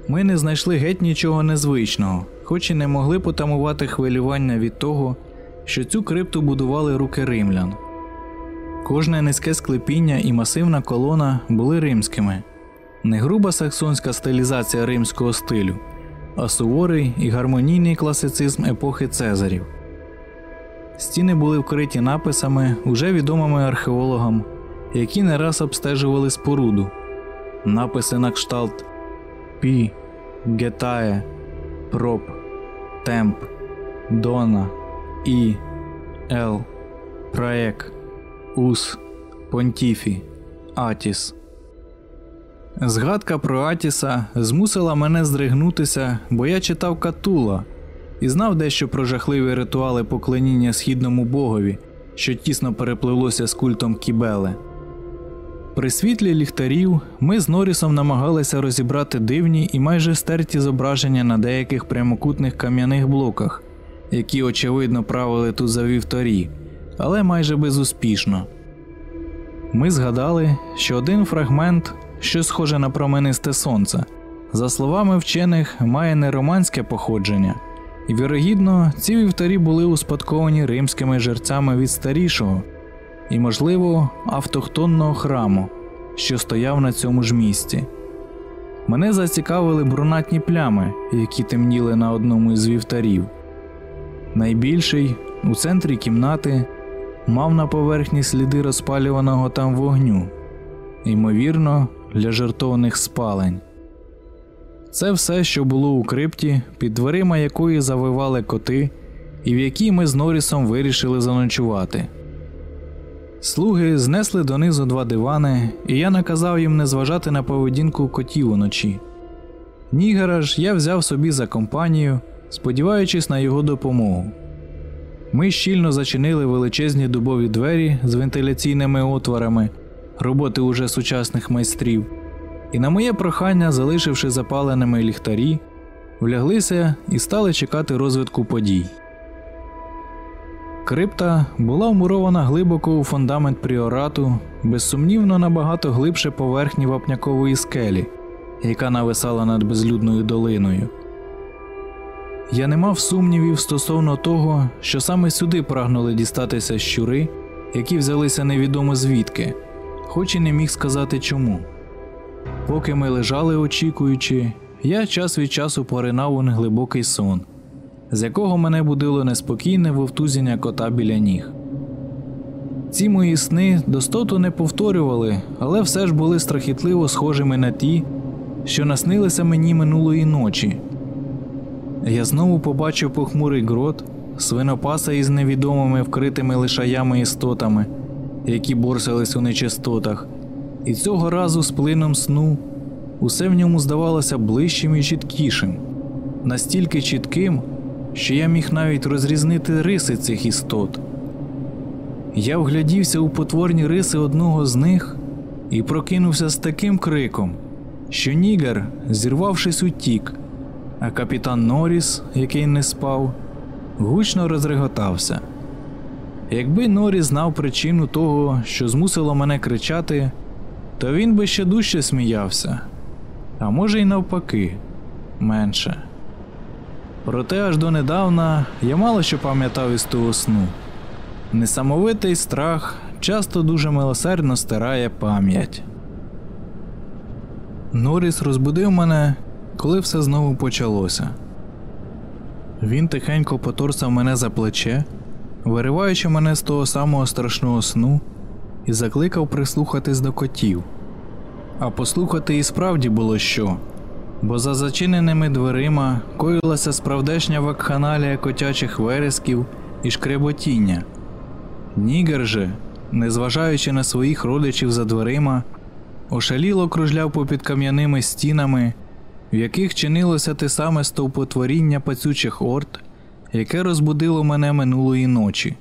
Ми не знайшли геть нічого незвичного, хоч і не могли потамувати хвилювання від того, що цю крипту будували руки римлян. Кожне низьке склепіння і масивна колона були римськими, не груба саксонська стилізація римського стилю, а суворий і гармонійний класицизм епохи Цезарів. Стіни були вкриті написами, уже відомими археологам, які не раз обстежували споруду, написи на кшталт Пі, Гетає, Проб, Темп, Дона, І, Ел, Праек, Ус, Понтіфі, Атіс. Згадка про Атіса змусила мене здригнутися, бо я читав Катула і знав дещо про жахливі ритуали поклоніння східному богові, що тісно переплилося з культом Кібеле. При світлі ліхтарів ми з Норрісом намагалися розібрати дивні і майже стерті зображення на деяких прямокутних кам'яних блоках, які, очевидно, правили тут за вівторі, але майже безуспішно. Ми згадали, що один фрагмент, що схоже на променисте сонце, за словами вчених, має не романське походження, і, вірогідно, ці вівтарі були успадковані римськими жерцями від старішого і, можливо, автохтонного храму, що стояв на цьому ж місці. Мене зацікавили брунатні плями, які темніли на одному із вівтарів. Найбільший у центрі кімнати мав на поверхні сліди розпалюваного там вогню, ймовірно, для жертовних спалень. Це все, що було у крипті, під дверима якої завивали коти, і в якій ми з Норрісом вирішили заночувати. Слуги знесли донизу два дивани, і я наказав їм не зважати на поведінку котів уночі. Нігера ж я взяв собі за компанію, сподіваючись на його допомогу. Ми щільно зачинили величезні дубові двері з вентиляційними отворами, роботи уже сучасних майстрів, і на моє прохання, залишивши запаленими ліхтарі, вляглися і стали чекати розвитку подій. Крипта була вмурована глибоко у фундамент пріорату, безсумнівно набагато глибше поверхні вапнякової скелі, яка нависала над безлюдною долиною. Я не мав сумнівів стосовно того, що саме сюди прагнули дістатися щури, які взялися невідомо звідки, хоч і не міг сказати чому. Поки ми лежали очікуючи, я час від часу поринав у неглибокий сон, з якого мене будило неспокійне вовтузіння кота біля ніг. Ці мої сни достоту не повторювали, але все ж були страхітливо схожими на ті, що наснилися мені минулої ночі. Я знову побачив похмурий грот, свинопаса із невідомими вкритими лишаями істотами, які борсались у нечистотах, і цього разу з плином сну усе в ньому здавалося ближчим і чіткішим, настільки чітким, що я міг навіть розрізнити риси цих істот. Я вглядівся у потворні риси одного з них і прокинувся з таким криком, що Нігер, зірвавшись, утік а капітан Норріс, який не спав, гучно розреготався. Якби Норріс знав причину того, що змусило мене кричати, то він би ще дужче сміявся, а може й навпаки, менше. Проте аж донедавна я мало що пам'ятав із того сну. Несамовитий страх часто дуже милосердно стирає пам'ять. Норріс розбудив мене коли все знову почалося. Він тихенько поторсав мене за плече, вириваючи мене з того самого страшного сну, і закликав прислухатись до котів. А послухати і справді було що, бо за зачиненими дверима коїлася справдешня вакханалія котячих вересків і шкреботіння. Нігер же, незважаючи на своїх родичів за дверима, ошаліло кружляв попід кам'яними стінами в яких чинилося те саме стовпотворіння пацючих орд, яке розбудило мене минулої ночі.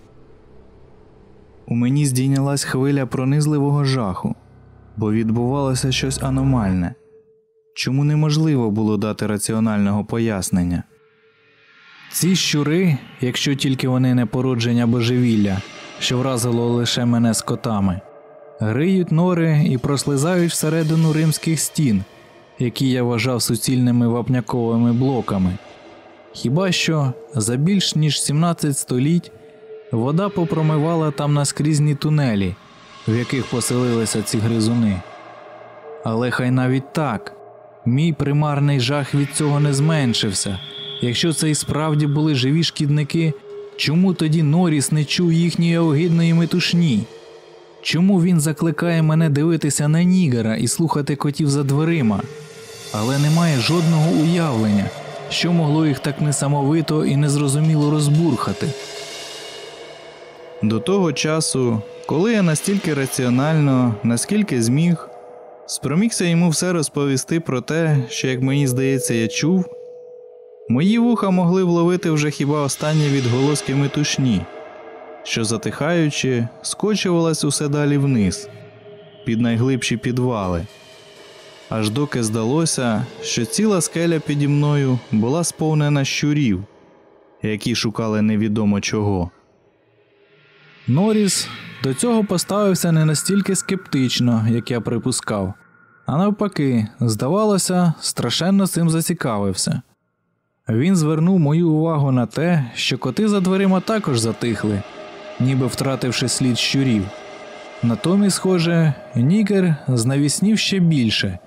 У мені здійнялась хвиля пронизливого жаху, бо відбувалося щось аномальне, чому неможливо було дати раціонального пояснення. Ці щури, якщо тільки вони не породження божевілля, що вразило лише мене з котами, гриють нори і прослизають всередину римських стін які я вважав суцільними вапняковими блоками. Хіба що за більш ніж 17 століть вода попромивала там наскрізні тунелі, в яких поселилися ці гризуни. Але хай навіть так, мій примарний жах від цього не зменшився. Якщо це і справді були живі шкідники, чому тоді Норіс не чув їхньої огидної метушні? Чому він закликає мене дивитися на Нігера і слухати котів за дверима, але немає жодного уявлення, що могло їх так несамовито і незрозуміло розбурхати. До того часу, коли я настільки раціонально, наскільки зміг, спромігся йому все розповісти про те, що, як мені здається, я чув, мої вуха могли вловити вже хіба останні відголоски метушні, що, затихаючи, скочувалась усе далі вниз, під найглибші підвали. Аж доки здалося, що ціла скеля піді мною була сповнена щурів, які шукали невідомо чого. Норріс до цього поставився не настільки скептично, як я припускав, а навпаки, здавалося, страшенно цим зацікавився. Він звернув мою увагу на те, що коти за дверима також затихли, ніби втративши слід щурів. Натомість, схоже, нігер знавіснів ще більше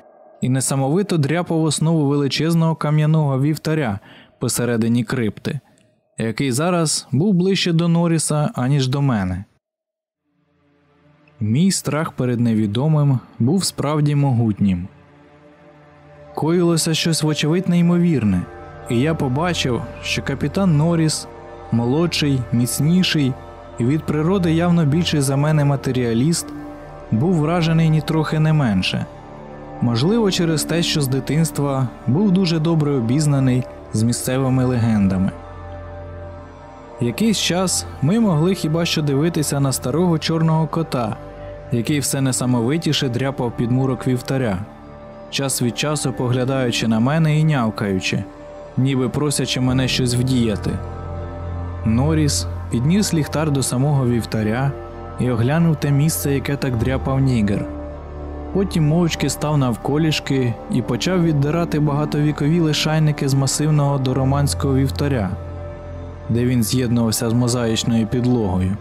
і несамовито дряпав основу величезного кам'яного вівтаря посередині крипти який зараз був ближче до Норріса, аніж до мене. Мій страх перед невідомим був справді могутнім. Коїлося щось вочевидь неймовірне, і я побачив, що капітан Норріс, молодший, міцніший і від природи явно більший за мене матеріаліст, був вражений нітрохи не менше. Можливо, через те, що з дитинства був дуже добре обізнаний з місцевими легендами. Якийсь час ми могли хіба що дивитися на старого чорного кота, який все несамовитіше дряпав під мурок вівтаря, час від часу поглядаючи на мене і нявкаючи, ніби просячи мене щось вдіяти. Норіс підніс ліхтар до самого вівтаря і оглянув те місце, яке так дряпав нігер. Потім мовчки став навколішки і почав віддирати багатовікові лишайники з масивного дороманського вівтаря де він з'єднувався з мозаїчною підлогою.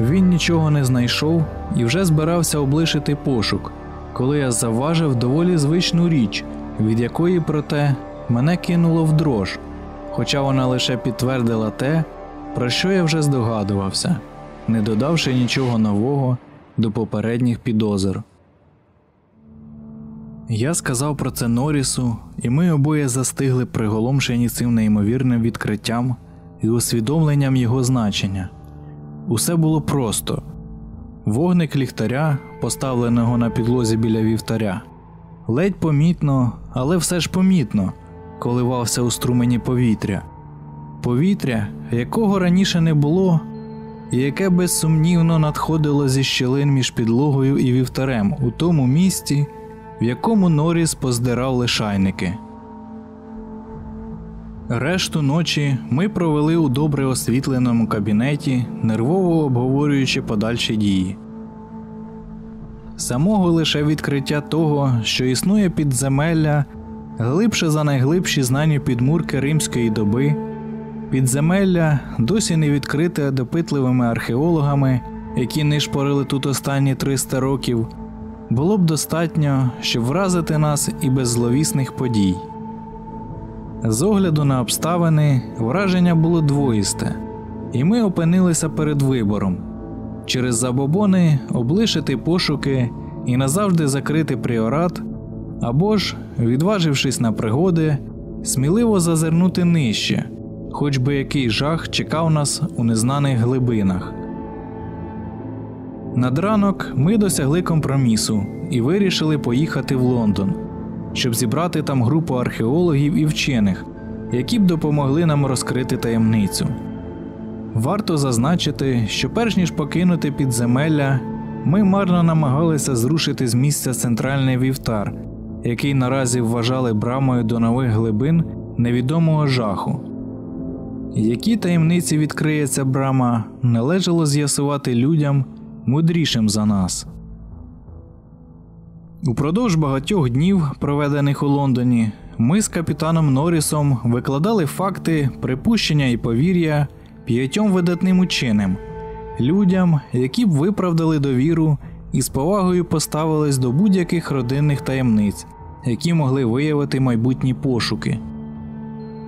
Він нічого не знайшов і вже збирався облишити пошук, коли я завважив доволі звичну річ, від якої, проте, мене кинуло в дрож, хоча вона лише підтвердила те, про що я вже здогадувався, не додавши нічого нового до попередніх підозр. Я сказав про це Норрісу, і ми обоє застигли приголомшені цим неймовірним відкриттям і усвідомленням його значення. Усе було просто вогник ліхтаря, поставленого на підлозі біля вівтаря, ледь помітно, але все ж помітно, коливався у струмені повітря, повітря, якого раніше не було, яке безсумнівно надходило зі щілин між підлогою і вівтарем у тому місці в якому Норріс поздирав лишайники. Решту ночі ми провели у добре освітленому кабінеті, нервово обговорюючи подальші дії. Самого лише відкриття того, що існує підземелля глибше за найглибші знані підмурки римської доби, підземелля досі не відкрите допитливими археологами, які нишпорили тут останні 300 років було б достатньо, щоб вразити нас і без зловісних подій. З огляду на обставини враження було двоїсте, і ми опинилися перед вибором через забобони облишити пошуки і назавжди закрити пріорат, або ж, відважившись на пригоди, сміливо зазирнути нижче, хоч би який жах чекав нас у незнаних глибинах. Над ранок ми досягли компромісу і вирішили поїхати в Лондон, щоб зібрати там групу археологів і вчених, які б допомогли нам розкрити таємницю. Варто зазначити, що перш ніж покинути підземелля, ми марно намагалися зрушити з місця центральний вівтар, який наразі вважали брамою до нових глибин невідомого жаху. Які таємниці відкриє ця брама, належало з'ясувати людям мудрішим за нас. Упродовж багатьох днів, проведених у Лондоні, ми з капітаном Норрісом викладали факти, припущення і повір'я п'ятьом видатним ученим, людям, які б виправдали довіру і з повагою поставились до будь-яких родинних таємниць, які могли виявити майбутні пошуки.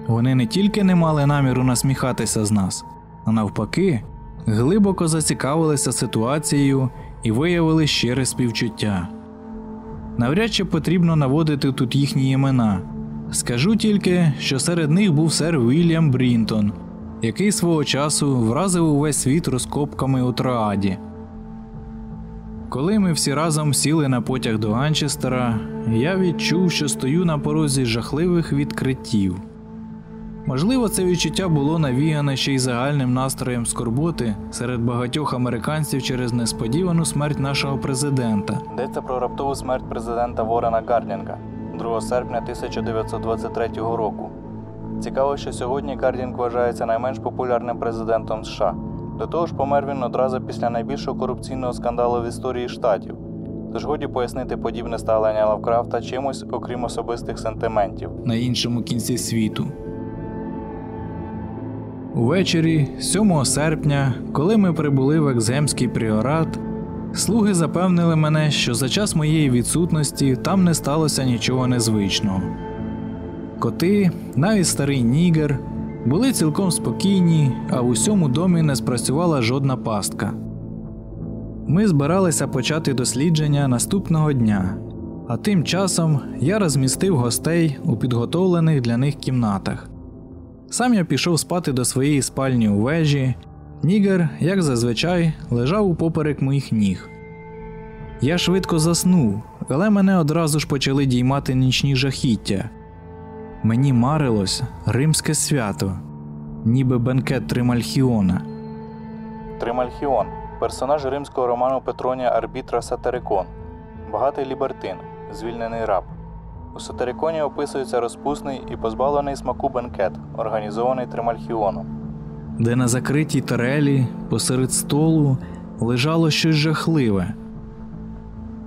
Вони не тільки не мали наміру насміхатися з нас, а навпаки, глибоко зацікавилися ситуацією і виявили щире співчуття. Навряд чи потрібно наводити тут їхні імена. Скажу тільки, що серед них був сер Вільям Брінтон, який свого часу вразив увесь світ розкопками у Троаді. Коли ми всі разом сіли на потяг до Ганчестера, я відчув, що стою на порозі жахливих відкриттів. Можливо, це відчуття було навіяне ще й загальним настроєм скорботи серед багатьох американців через несподівану смерть нашого президента. Йдеться про раптову смерть президента Ворена Гардінга 2 серпня 1923 року. Цікаво, що сьогодні Гардінг вважається найменш популярним президентом США. До того ж, помер він одразу після найбільшого корупційного скандалу в історії штатів. Тож годі пояснити подібне ставлення Лавкрафта чимось, окрім особистих сентиментів. на іншому кінці світу. Увечері, 7 серпня, коли ми прибули в Екземський пріорат, слуги запевнили мене, що за час моєї відсутності там не сталося нічого незвичного. Коти, навіть старий нігер, були цілком спокійні, а в усьому домі не спрацювала жодна пастка. Ми збиралися почати дослідження наступного дня, а тим часом я розмістив гостей у підготовлених для них кімнатах. Сам я пішов спати до своєї спальні у вежі. Нігер, як зазвичай, лежав упоперек моїх ніг. Я швидко заснув, але мене одразу ж почали діймати нічні жахіття. Мені марилось римське свято, ніби бенкет Тримальхіона. Тримальхіон персонаж римського роману Петронія Арбітра Сатерикон, багатий лібертин, звільнений раб. У Сатериконі описується розпусний і позбавлений смаку бенкет, організований Тримальхіоном. де на закритій тарелі посеред столу лежало щось жахливе.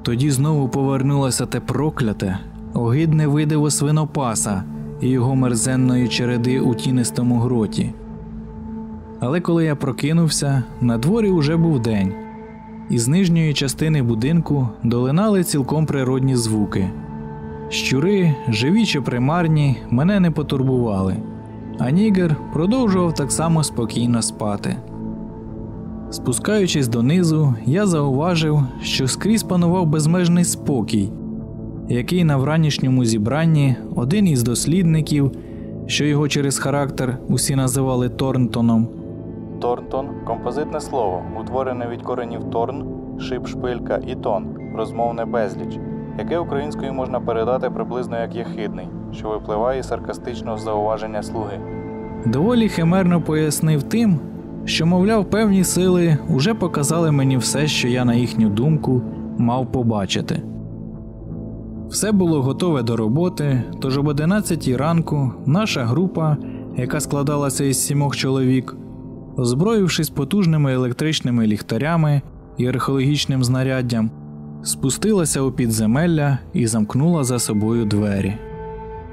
Тоді знову повернулося те прокляте, огидне видиво свинопаса і його мерзенної череди у тінистому гроті. Але коли я прокинувся, на дворі уже був день, і з нижньої частини будинку долинали цілком природні звуки. Щури, живі чи примарні, мене не потурбували, а Нігер продовжував так само спокійно спати. Спускаючись донизу, я зауважив, що скрізь панував безмежний спокій, який на вранішньому зібранні один із дослідників, що його через характер усі називали Торнтоном, Торнтон композитне слово, утворене від коренів торн, шип, шпилька і тон, розмовне безліч, яке українською можна передати приблизно як єхидний, що випливає із саркастичного зауваження слуги. доволі химерно пояснив тим, що, мовляв, певні сили уже показали мені все, що я, на їхню думку, мав побачити. Все було готове до роботи, тож об 11 ранку наша група, яка складалася із сімох чоловік, озброївшись потужними електричними ліхтарями і археологічним знаряддям, спустилася у підземелля і замкнула за собою двері.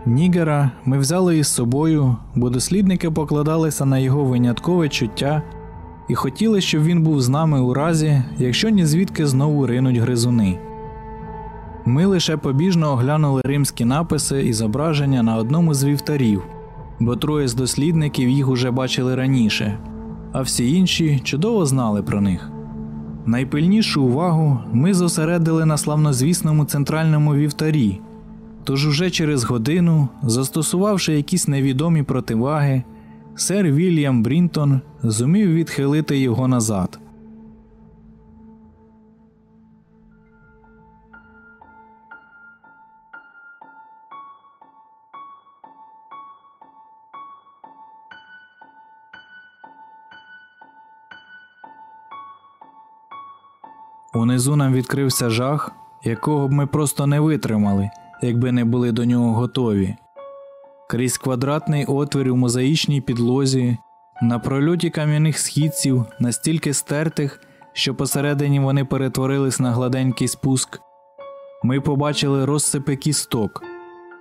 Нігера ми взяли із собою, бо дослідники покладалися на його виняткове чуття і хотіли, щоб він був з нами у разі, якщо ні звідки знову ринуть гризуни. Ми лише побіжно оглянули римські написи і зображення на одному з вівтарів, бо троє з дослідників їх уже бачили раніше, а всі інші чудово знали про них. Найпильнішу увагу ми зосередили на славнозвісному центральному вівтарі. Тож уже через годину, застосувавши якісь невідомі противаги, сер Вільям Брінтон зумів відхилити його назад. Унизу нам відкрився жах, якого б ми просто не витримали, якби не були до нього готові. Крізь квадратний отвір у мозаїчній підлозі, на прольоті кам'яних східців, настільки стертих, що посередині вони перетворились на гладенький спуск, ми побачили розсипи кісток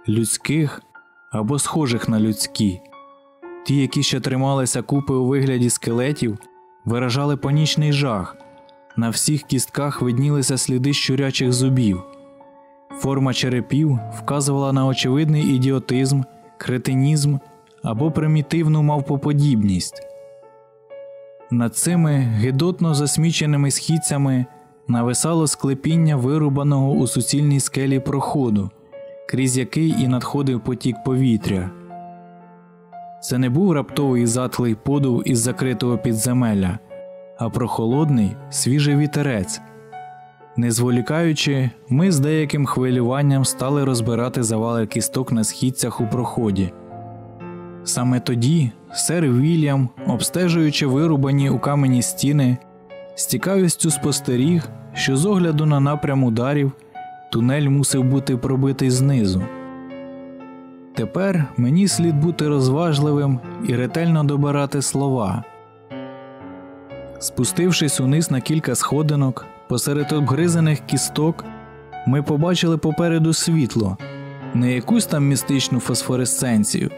людських або схожих на людські. Ті, які ще трималися купи у вигляді скелетів, виражали панічний жах. На всіх кістках виднілися сліди щурячих зубів. Форма черепів вказувала на очевидний ідіотизм, кретинізм або примітивну мавпоподібність. Над цими гидотно засміченими східцями нависало склепіння вирубаного у суцільній скелі проходу, крізь який і надходив потік повітря. Це не був раптовий затхлий подув із закритого підземелля, а прохолодний свіжий вітерець. Не зволікаючи, ми з деяким хвилюванням стали розбирати завали кісток на східцях у проході. Саме тоді сер Вільям, обстежуючи вирубані у камені стіни, з цікавістю спостеріг, що з огляду на напрям ударів тунель мусив бути пробитий знизу. Тепер мені слід бути розважливим і ретельно добирати слова. Спустившись униз на кілька сходинок, посеред обгризаних кісток, ми побачили попереду світло, не якусь там містичну фосфоресценцію,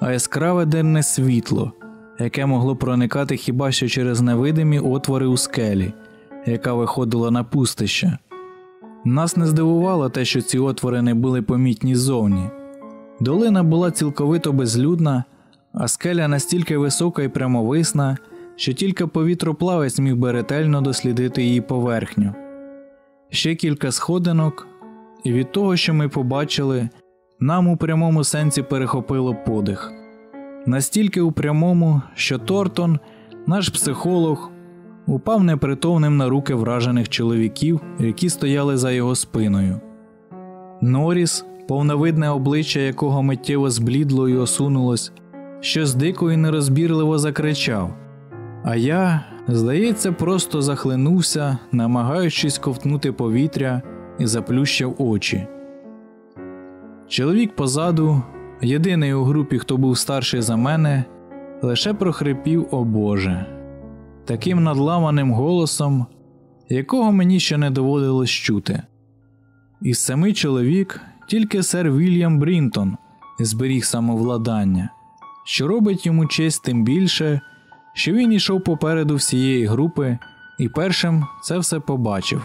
а яскраве денне світло, яке могло проникати хіба що через невидимі отвори у скелі, яка виходила на пустище. Нас не здивувало те, що ці отвори не були помітні ззовні. Долина була цілковито безлюдна, а скеля настільки висока і прямовисна, що тільки повітроплавець міг би ретельно дослідити її поверхню. Ще кілька сходинок, і від того, що ми побачили, нам у прямому сенсі перехопило подих. Настільки у прямому, що Тортон, наш психолог, упав непритомним на руки вражених чоловіків, які стояли за його спиною. Норіс, повновидне обличчя якого миттєво зблідло і осунулось, щось дико і нерозбірливо закричав. А я, здається, просто захлинувся, намагаючись ковтнути повітря і заплющив очі. Чоловік позаду, єдиний у групі, хто був старший за мене, лише прохрипів о Боже, таким надламаним голосом, якого мені ще не доводилось чути. Із семи чоловік тільки сер Вільям Брінтон зберіг самовладання, що робить йому честь тим більше, що він ішов попереду всієї групи і першим це все побачив.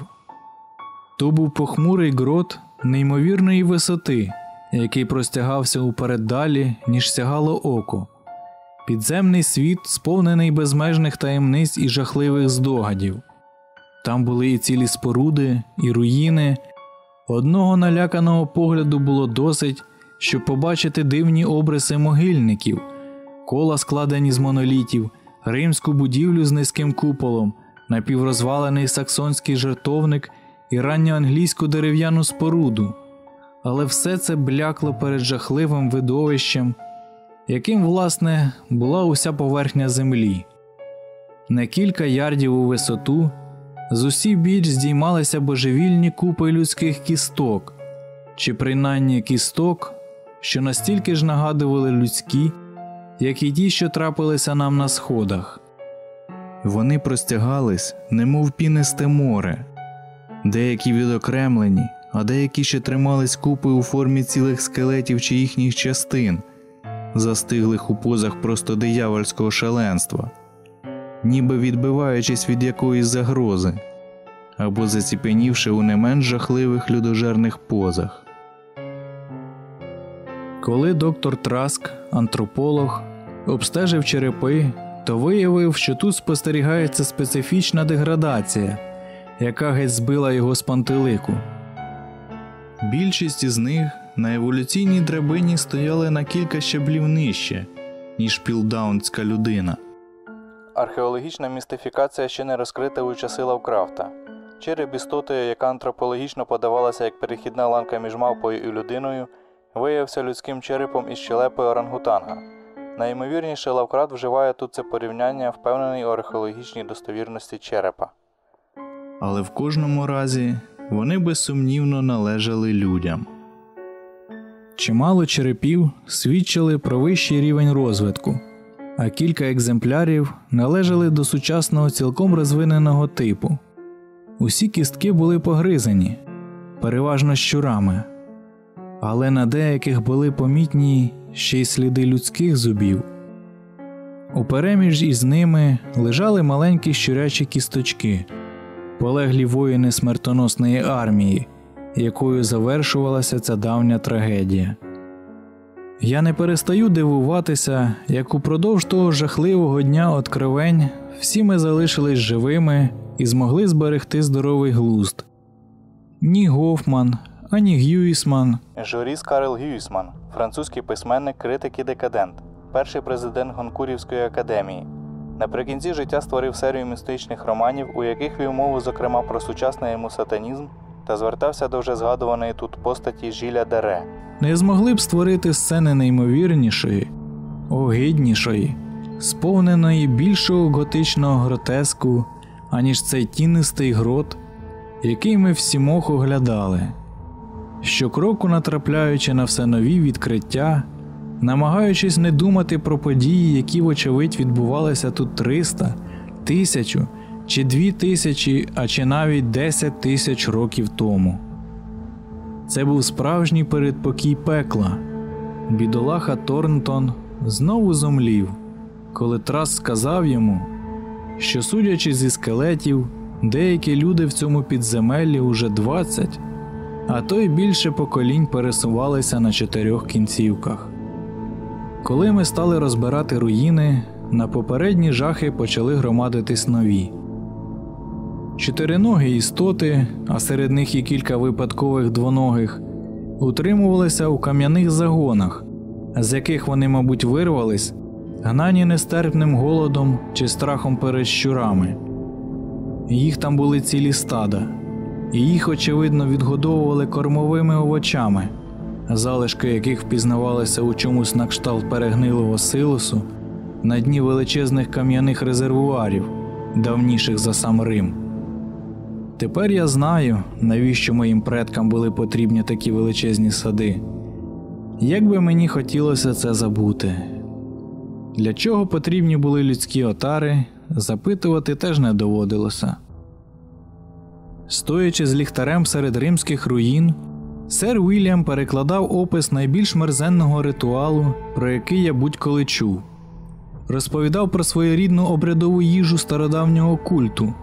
То був похмурий грот неймовірної висоти, який простягався уперед далі, ніж сягало око. Підземний світ, сповнений безмежних таємниць і жахливих здогадів. Там були і цілі споруди, і руїни. Одного наляканого погляду було досить, щоб побачити дивні обриси могильників, кола складені з монолітів, римську будівлю з низьким куполом, напіврозвалений саксонський жертовник і ранньоанглійську дерев'яну споруду. Але все це блякло перед жахливим видовищем, яким, власне, була уся поверхня землі. На кілька ярдів у висоту з усіх біч здіймалися божевільні купи людських кісток, чи принаймні кісток, що настільки ж нагадували людські, як і ті, що трапилися нам на сходах. Вони простягались, немов пінисте море, деякі відокремлені, а деякі ще тримались купи у формі цілих скелетів чи їхніх частин, застиглих у позах просто диявольського шаленства, ніби відбиваючись від якоїсь загрози, або заціпенівши у не менш жахливих людожерних позах. Коли доктор Траск, антрополог, обстежив черепи, то виявив, що тут спостерігається специфічна деградація, яка геть збила його з пантелику. Більшість із них на еволюційній драбині стояли на кілька щаблів нижче, ніж пілдаунська людина. Археологічна містифікація ще не розкрита у часи Лавкрафта. Череп істоти, яка антропологічно подавалася як перехідна ланка між мавпою і людиною, виявився людським черепом із щелепи орангутанга. Найімовірніше Лавкрафт вживає тут це порівняння, впевнений у археологічній достовірності черепа. Але в кожному разі вони безсумнівно належали людям. Чимало черепів свідчили про вищий рівень розвитку, а кілька екземплярів належали до сучасного цілком розвиненого типу. Усі кістки були погризані, переважно щурами, але на деяких були помітні ще й сліди людських зубів. У переміж із ними лежали маленькі щурячі кісточки, полеглі воїни смертоносної армії, якою завершувалася ця давня трагедія. Я не перестаю дивуватися, як упродовж того жахливого дня откровень всі ми залишились живими і змогли зберегти здоровий глузд. Ні Гофман, ані Гюїсман, Жоріс Карл Гюйсман, французький письменник, критик і декадент, перший президент Гонкурівської академії. Наприкінці життя створив серію містичних романів, у яких вів мову, зокрема, про сучасний йому сатанізм та звертався до вже згадуваної тут постаті Жіля Дере. не змогли б створити сцени неймовірнішої, огиднішої, сповненої більшого готичного гротеску, аніж цей тінистий грот, який ми всімох оглядали. Щокроку натрапляючи на все нові відкриття, намагаючись не думати про події, які, вочевидь, відбувалися тут 300, тисячу чи дві тисячі, а чи навіть 10 тисяч років тому. Це був справжній передпокій пекла. Бідолаха Торнтон знову зомлів, коли Трас сказав йому, що, судячи зі скелетів, деякі люди в цьому підземеллі уже 20, а то й більше поколінь пересувалися на чотирьох кінцівках. Коли ми стали розбирати руїни, на попередні жахи почали громадитись нові. Чотириногі істоти, а серед них і кілька випадкових двоногих, утримувалися у кам'яних загонах, з яких вони, мабуть, вирвались, гнані нестерпним голодом чи страхом перед щурами. Їх там були цілі стада, і їх, очевидно, відгодовували кормовими овочами, залишки яких впізнавалися у чомусь на кшталт перегнилого силосу на дні величезних кам'яних резервуарів, давніших за сам Рим. Тепер я знаю, навіщо моїм предкам були потрібні такі величезні сади. Як би мені хотілося це забути. Для чого потрібні були людські отари, запитувати теж не доводилося. Стоячи з ліхтарем серед римських руїн, сер Вільям перекладав опис найбільш мерзенного ритуалу, про який я будь-коли чув, розповідав про своєрідну обрядову їжу стародавнього культу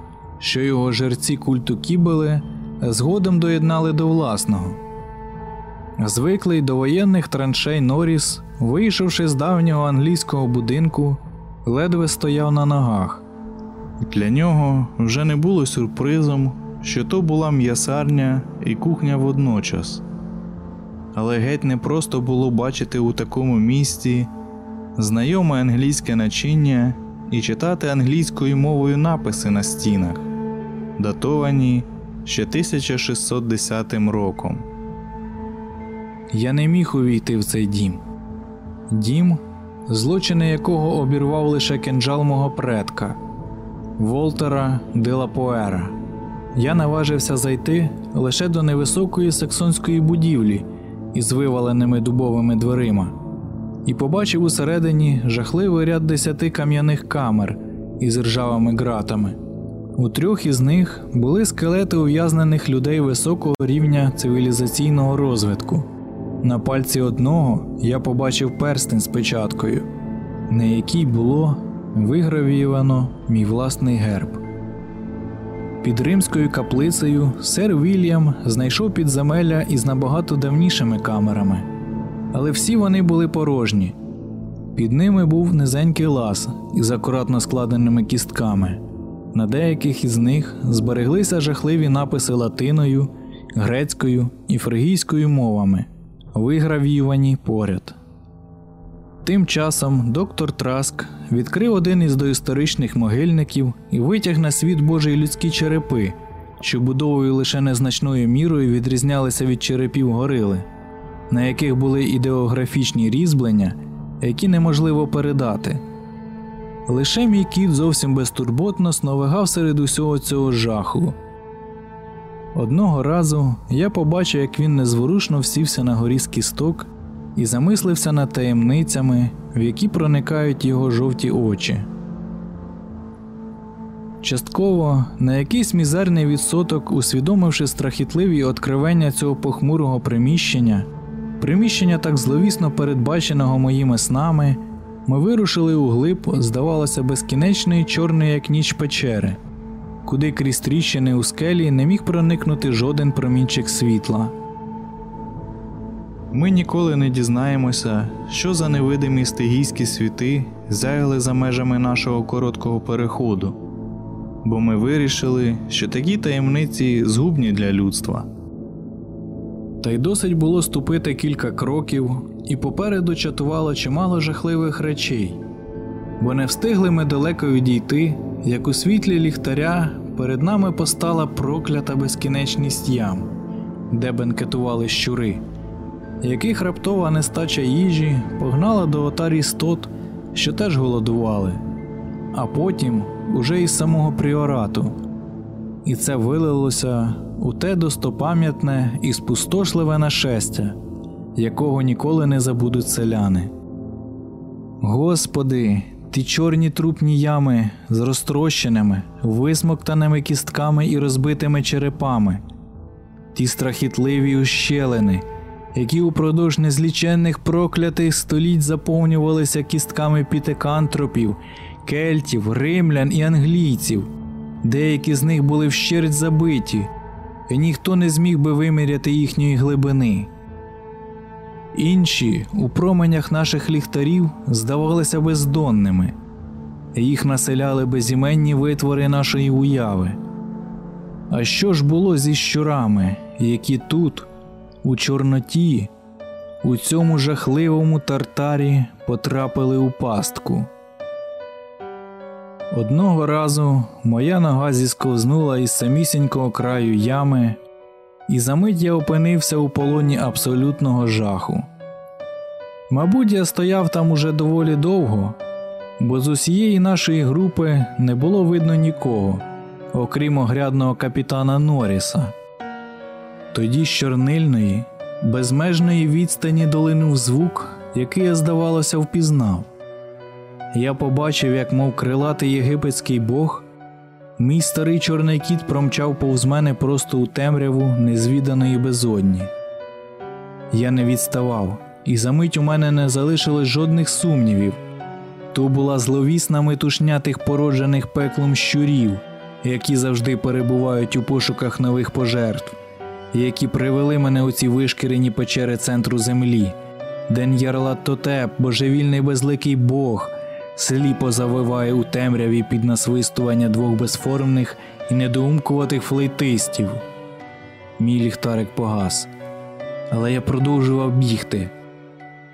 що його жерці культу кібели згодом доєднали до власного. Звиклий до воєнних траншей Норріс, вийшовши з давнього англійського будинку, ледве стояв на ногах. Для нього вже не було сюрпризом, що то була м'ясарня і кухня водночас. Але геть не просто було бачити у такому місці знайоме англійське начиння і читати англійською мовою написи на стінах датовані ще 1610 роком. Я не міг увійти в цей дім. Дім, злочини якого обірвав лише кинджал мого предка Волтера де Лапоера. Я наважився зайти лише до невисокої саксонської будівлі із виваленими дубовими дверима, і побачив усередині жахливий ряд десяти кам'яних камер із ржавими ґратами. У трьох із них були скелети ув'язнених людей високого рівня цивілізаційного розвитку. На пальці одного я побачив перстень з печаткою, на якій було вигравіювано мій власний герб. Під римською каплицею сер Вільям знайшов підземелля із набагато давнішими камерами, але всі вони були порожні. Під ними був низенький лаз із акуратно складеними кістками. На деяких із них збереглися жахливі написи латиною, грецькою і фригійською мовами, вигравіювані поряд. Тим часом доктор Траск відкрив один із доісторичних могильників і витяг на світ Божий людські черепи, що будовою лише незначною мірою відрізнялися від черепів горили, на яких були ідеографічні різьблення, які неможливо передати. Лише мій кіт зовсім безтурботно сновигав серед усього цього жаху. Одного разу я побачив, як він незворушно всівся на горі з кісток і замислився над таємницями, в які проникають його жовті очі. Частково на якийсь мізерний відсоток, усвідомивши страхітливі откривання цього похмурого приміщення, приміщення так зловісно передбаченого моїми снами. Ми вирушили у глиб, здавалося, безкінечної чорної, як ніч печери, куди крізь тріщини у скелі не міг проникнути жоден промінчик світла. Ми ніколи не дізнаємося, що за невидимі стигійські світи зяяли за межами нашого короткого переходу, бо ми вирішили, що такі таємниці згубні для людства. Та й досить було ступити кілька кроків, і попереду чатувало чимало жахливих речей, бо не встигли ми далеко відійти, як у світлі ліхтаря перед нами постала проклята безкінечність ям, де бенкетували щури, яких раптова нестача їжі погнала до отар істот, що теж голодували, а потім уже із самого пріорату. І це вилилося у те достопам'ятне і спустошливе нашестя, якого ніколи не забудуть селяни. Господи, ті чорні трупні ями з розтрощеними, висмоктаними кістками і розбитими черепами, ті страхітливі ущелини, які упродовж незліченних проклятих століть заповнювалися кістками пітекантропів, кельтів, римлян і англійців. Деякі з них були вщерть забиті, і ніхто не зміг би виміряти їхньої глибини. Інші у променях наших ліхтарів здавалися бездонними, їх населяли безіменні витвори нашої уяви. А що ж було зі щурами, які тут, у Чорноті, у цьому жахливому тартарі потрапили у пастку? Одного разу моя нога зісковзнула із самісінького краю ями, і за мить я опинився у полоні абсолютного жаху. Мабуть, я стояв там уже доволі довго, бо з усієї нашої групи не було видно нікого, окрім огрядного капітана Норріса. Тоді з чорнильної, безмежної відстані долинув звук, який я, здавалося, впізнав. Я побачив, як, мов крилатий єгипетський бог, мій старий чорний кіт промчав повз мене просто у темряву незвіданої безодні. Я не відставав, і за мить у мене не залишилось жодних сумнівів. То була зловісна метушня тих породжених пеклом щурів, які завжди перебувають у пошуках нових пожертв, які привели мене у ці вишкірені печери центру землі, де Н'ярлаттотеп, божевільний безликий бог сліпо завиває у темряві під насвистування двох безформних і недоумкуватих флейтистів. Мій ліхтарик погас, але я продовжував бігти.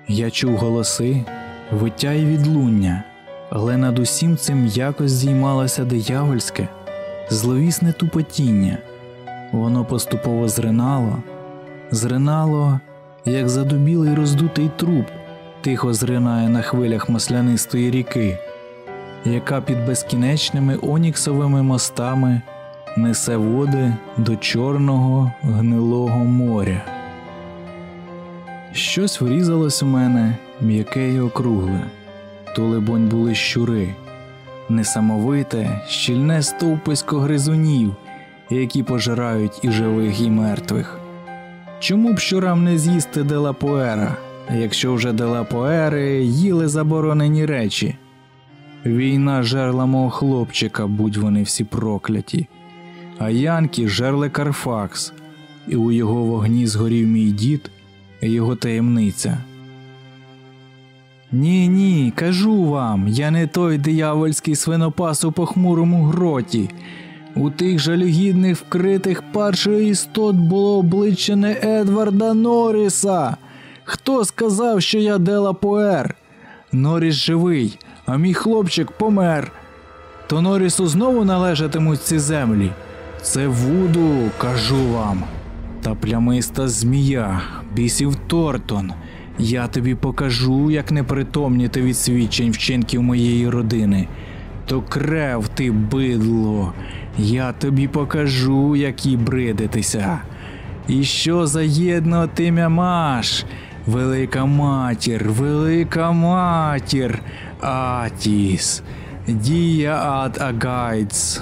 Я чув голоси, виття й відлуння, але над усім цим якось здіймалося диявольське, зловісне тупотіння. Воно поступово зринало, зринало, як задубілий роздутий труп тихо зринає на хвилях маслянистої ріки, яка під безкінечними оніксовими мостами несе води до Чорного гнилого моря. Щось врізалось у мене м'яке й округле, то, либонь, були щури, несамовите, щільне стовписько гризунів, які пожирають і живих, і мертвих. Чому б щурам не з'їсти делапоера? якщо вже делапоери їли заборонені речі. Війна жерла мого хлопчика, будь вони всі прокляті, а Янки жерли Карфакс, і у його вогні згорів мій дід і його таємниця. Ні, ні, кажу вам, я не той диявольський свинопас у похмурому гроті. У тих жалюгідних вкритих паршою істот було обличчя не Едварда Норріса. Хто сказав, що я Дела Поер? Норіс живий, а мій хлопчик помер. То Норісу знову належатимуть ці землі. Це Вуду, кажу вам. Та плямиста змія, бісів Тортон. Я тобі покажу, як непритомніти від свідчень вчинків моєї родини. То крев ти, бидло, я тобі покажу, як їй бридитися. І що за єдно ти мямаш? Велика матір, велика матір, Атіс, Дія ад Агайц,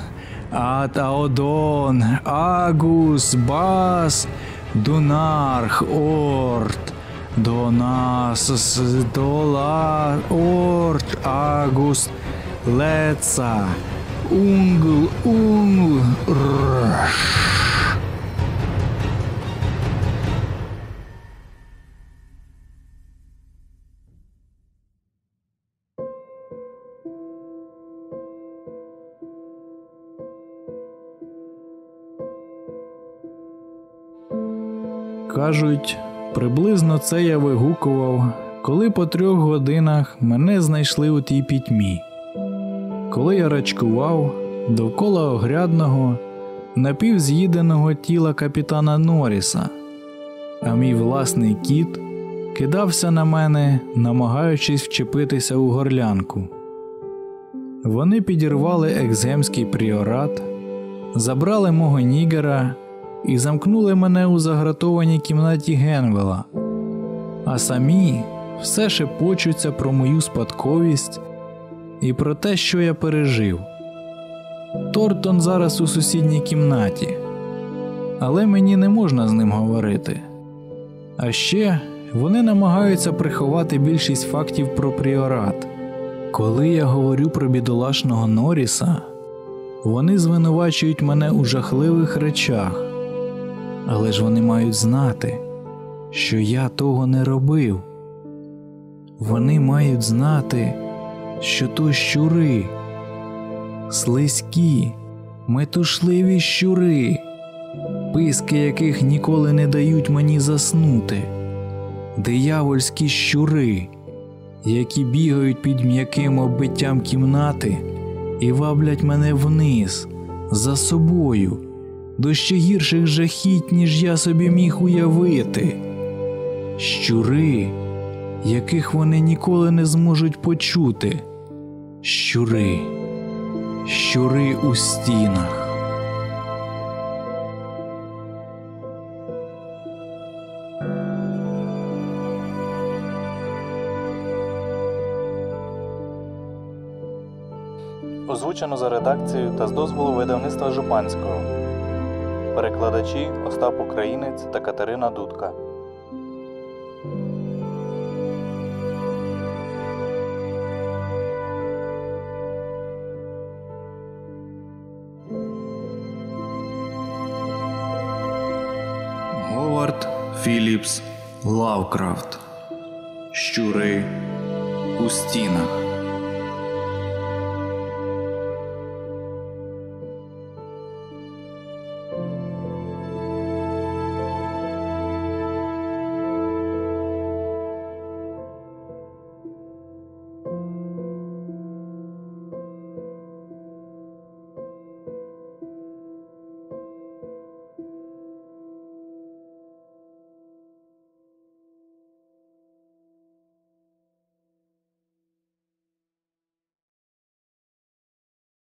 ад Аодон, Агус, Бас, Дунарх, Орт, Донас, Дола, Орт, Агус, Леца. Унгл, унгл. Раш. Кажуть, приблизно це я вигукував, коли по трьох годинах мене знайшли у тій пітьмі. Коли я рачкував довкола огрядного, напівз'їденого тіла капітана Норріса, а мій власний кіт кидався на мене, намагаючись вчепитися у горлянку. Вони підірвали екземський пріорат, забрали мого нігера і замкнули мене у загратованій кімнаті Генвела, а самі все шепочуться про мою спадковість і про те, що я пережив. Тортон зараз у сусідній кімнаті, але мені не можна з ним говорити. А ще вони намагаються приховати більшість фактів про пріорат. Коли я говорю про бідолашного Норріса, вони звинувачують мене у жахливих речах, але ж вони мають знати, що я того не робив. Вони мають знати, що то щури, слизькі, метушливі щури, писки яких ніколи не дають мені заснути, диявольські щури, які бігають під м'яким оббиттям кімнати і ваблять мене вниз, за собою, до ще гірших жахіть, ніж я собі міг уявити. Щури, яких вони ніколи не зможуть почути. Щури, щури у стінах. Озвучено за редакцією та з дозволу видавництва Жупанського. Перекладачі Остап Українець та Катерина Дудка. Філіпс Лавкрафт. Щури у стінах.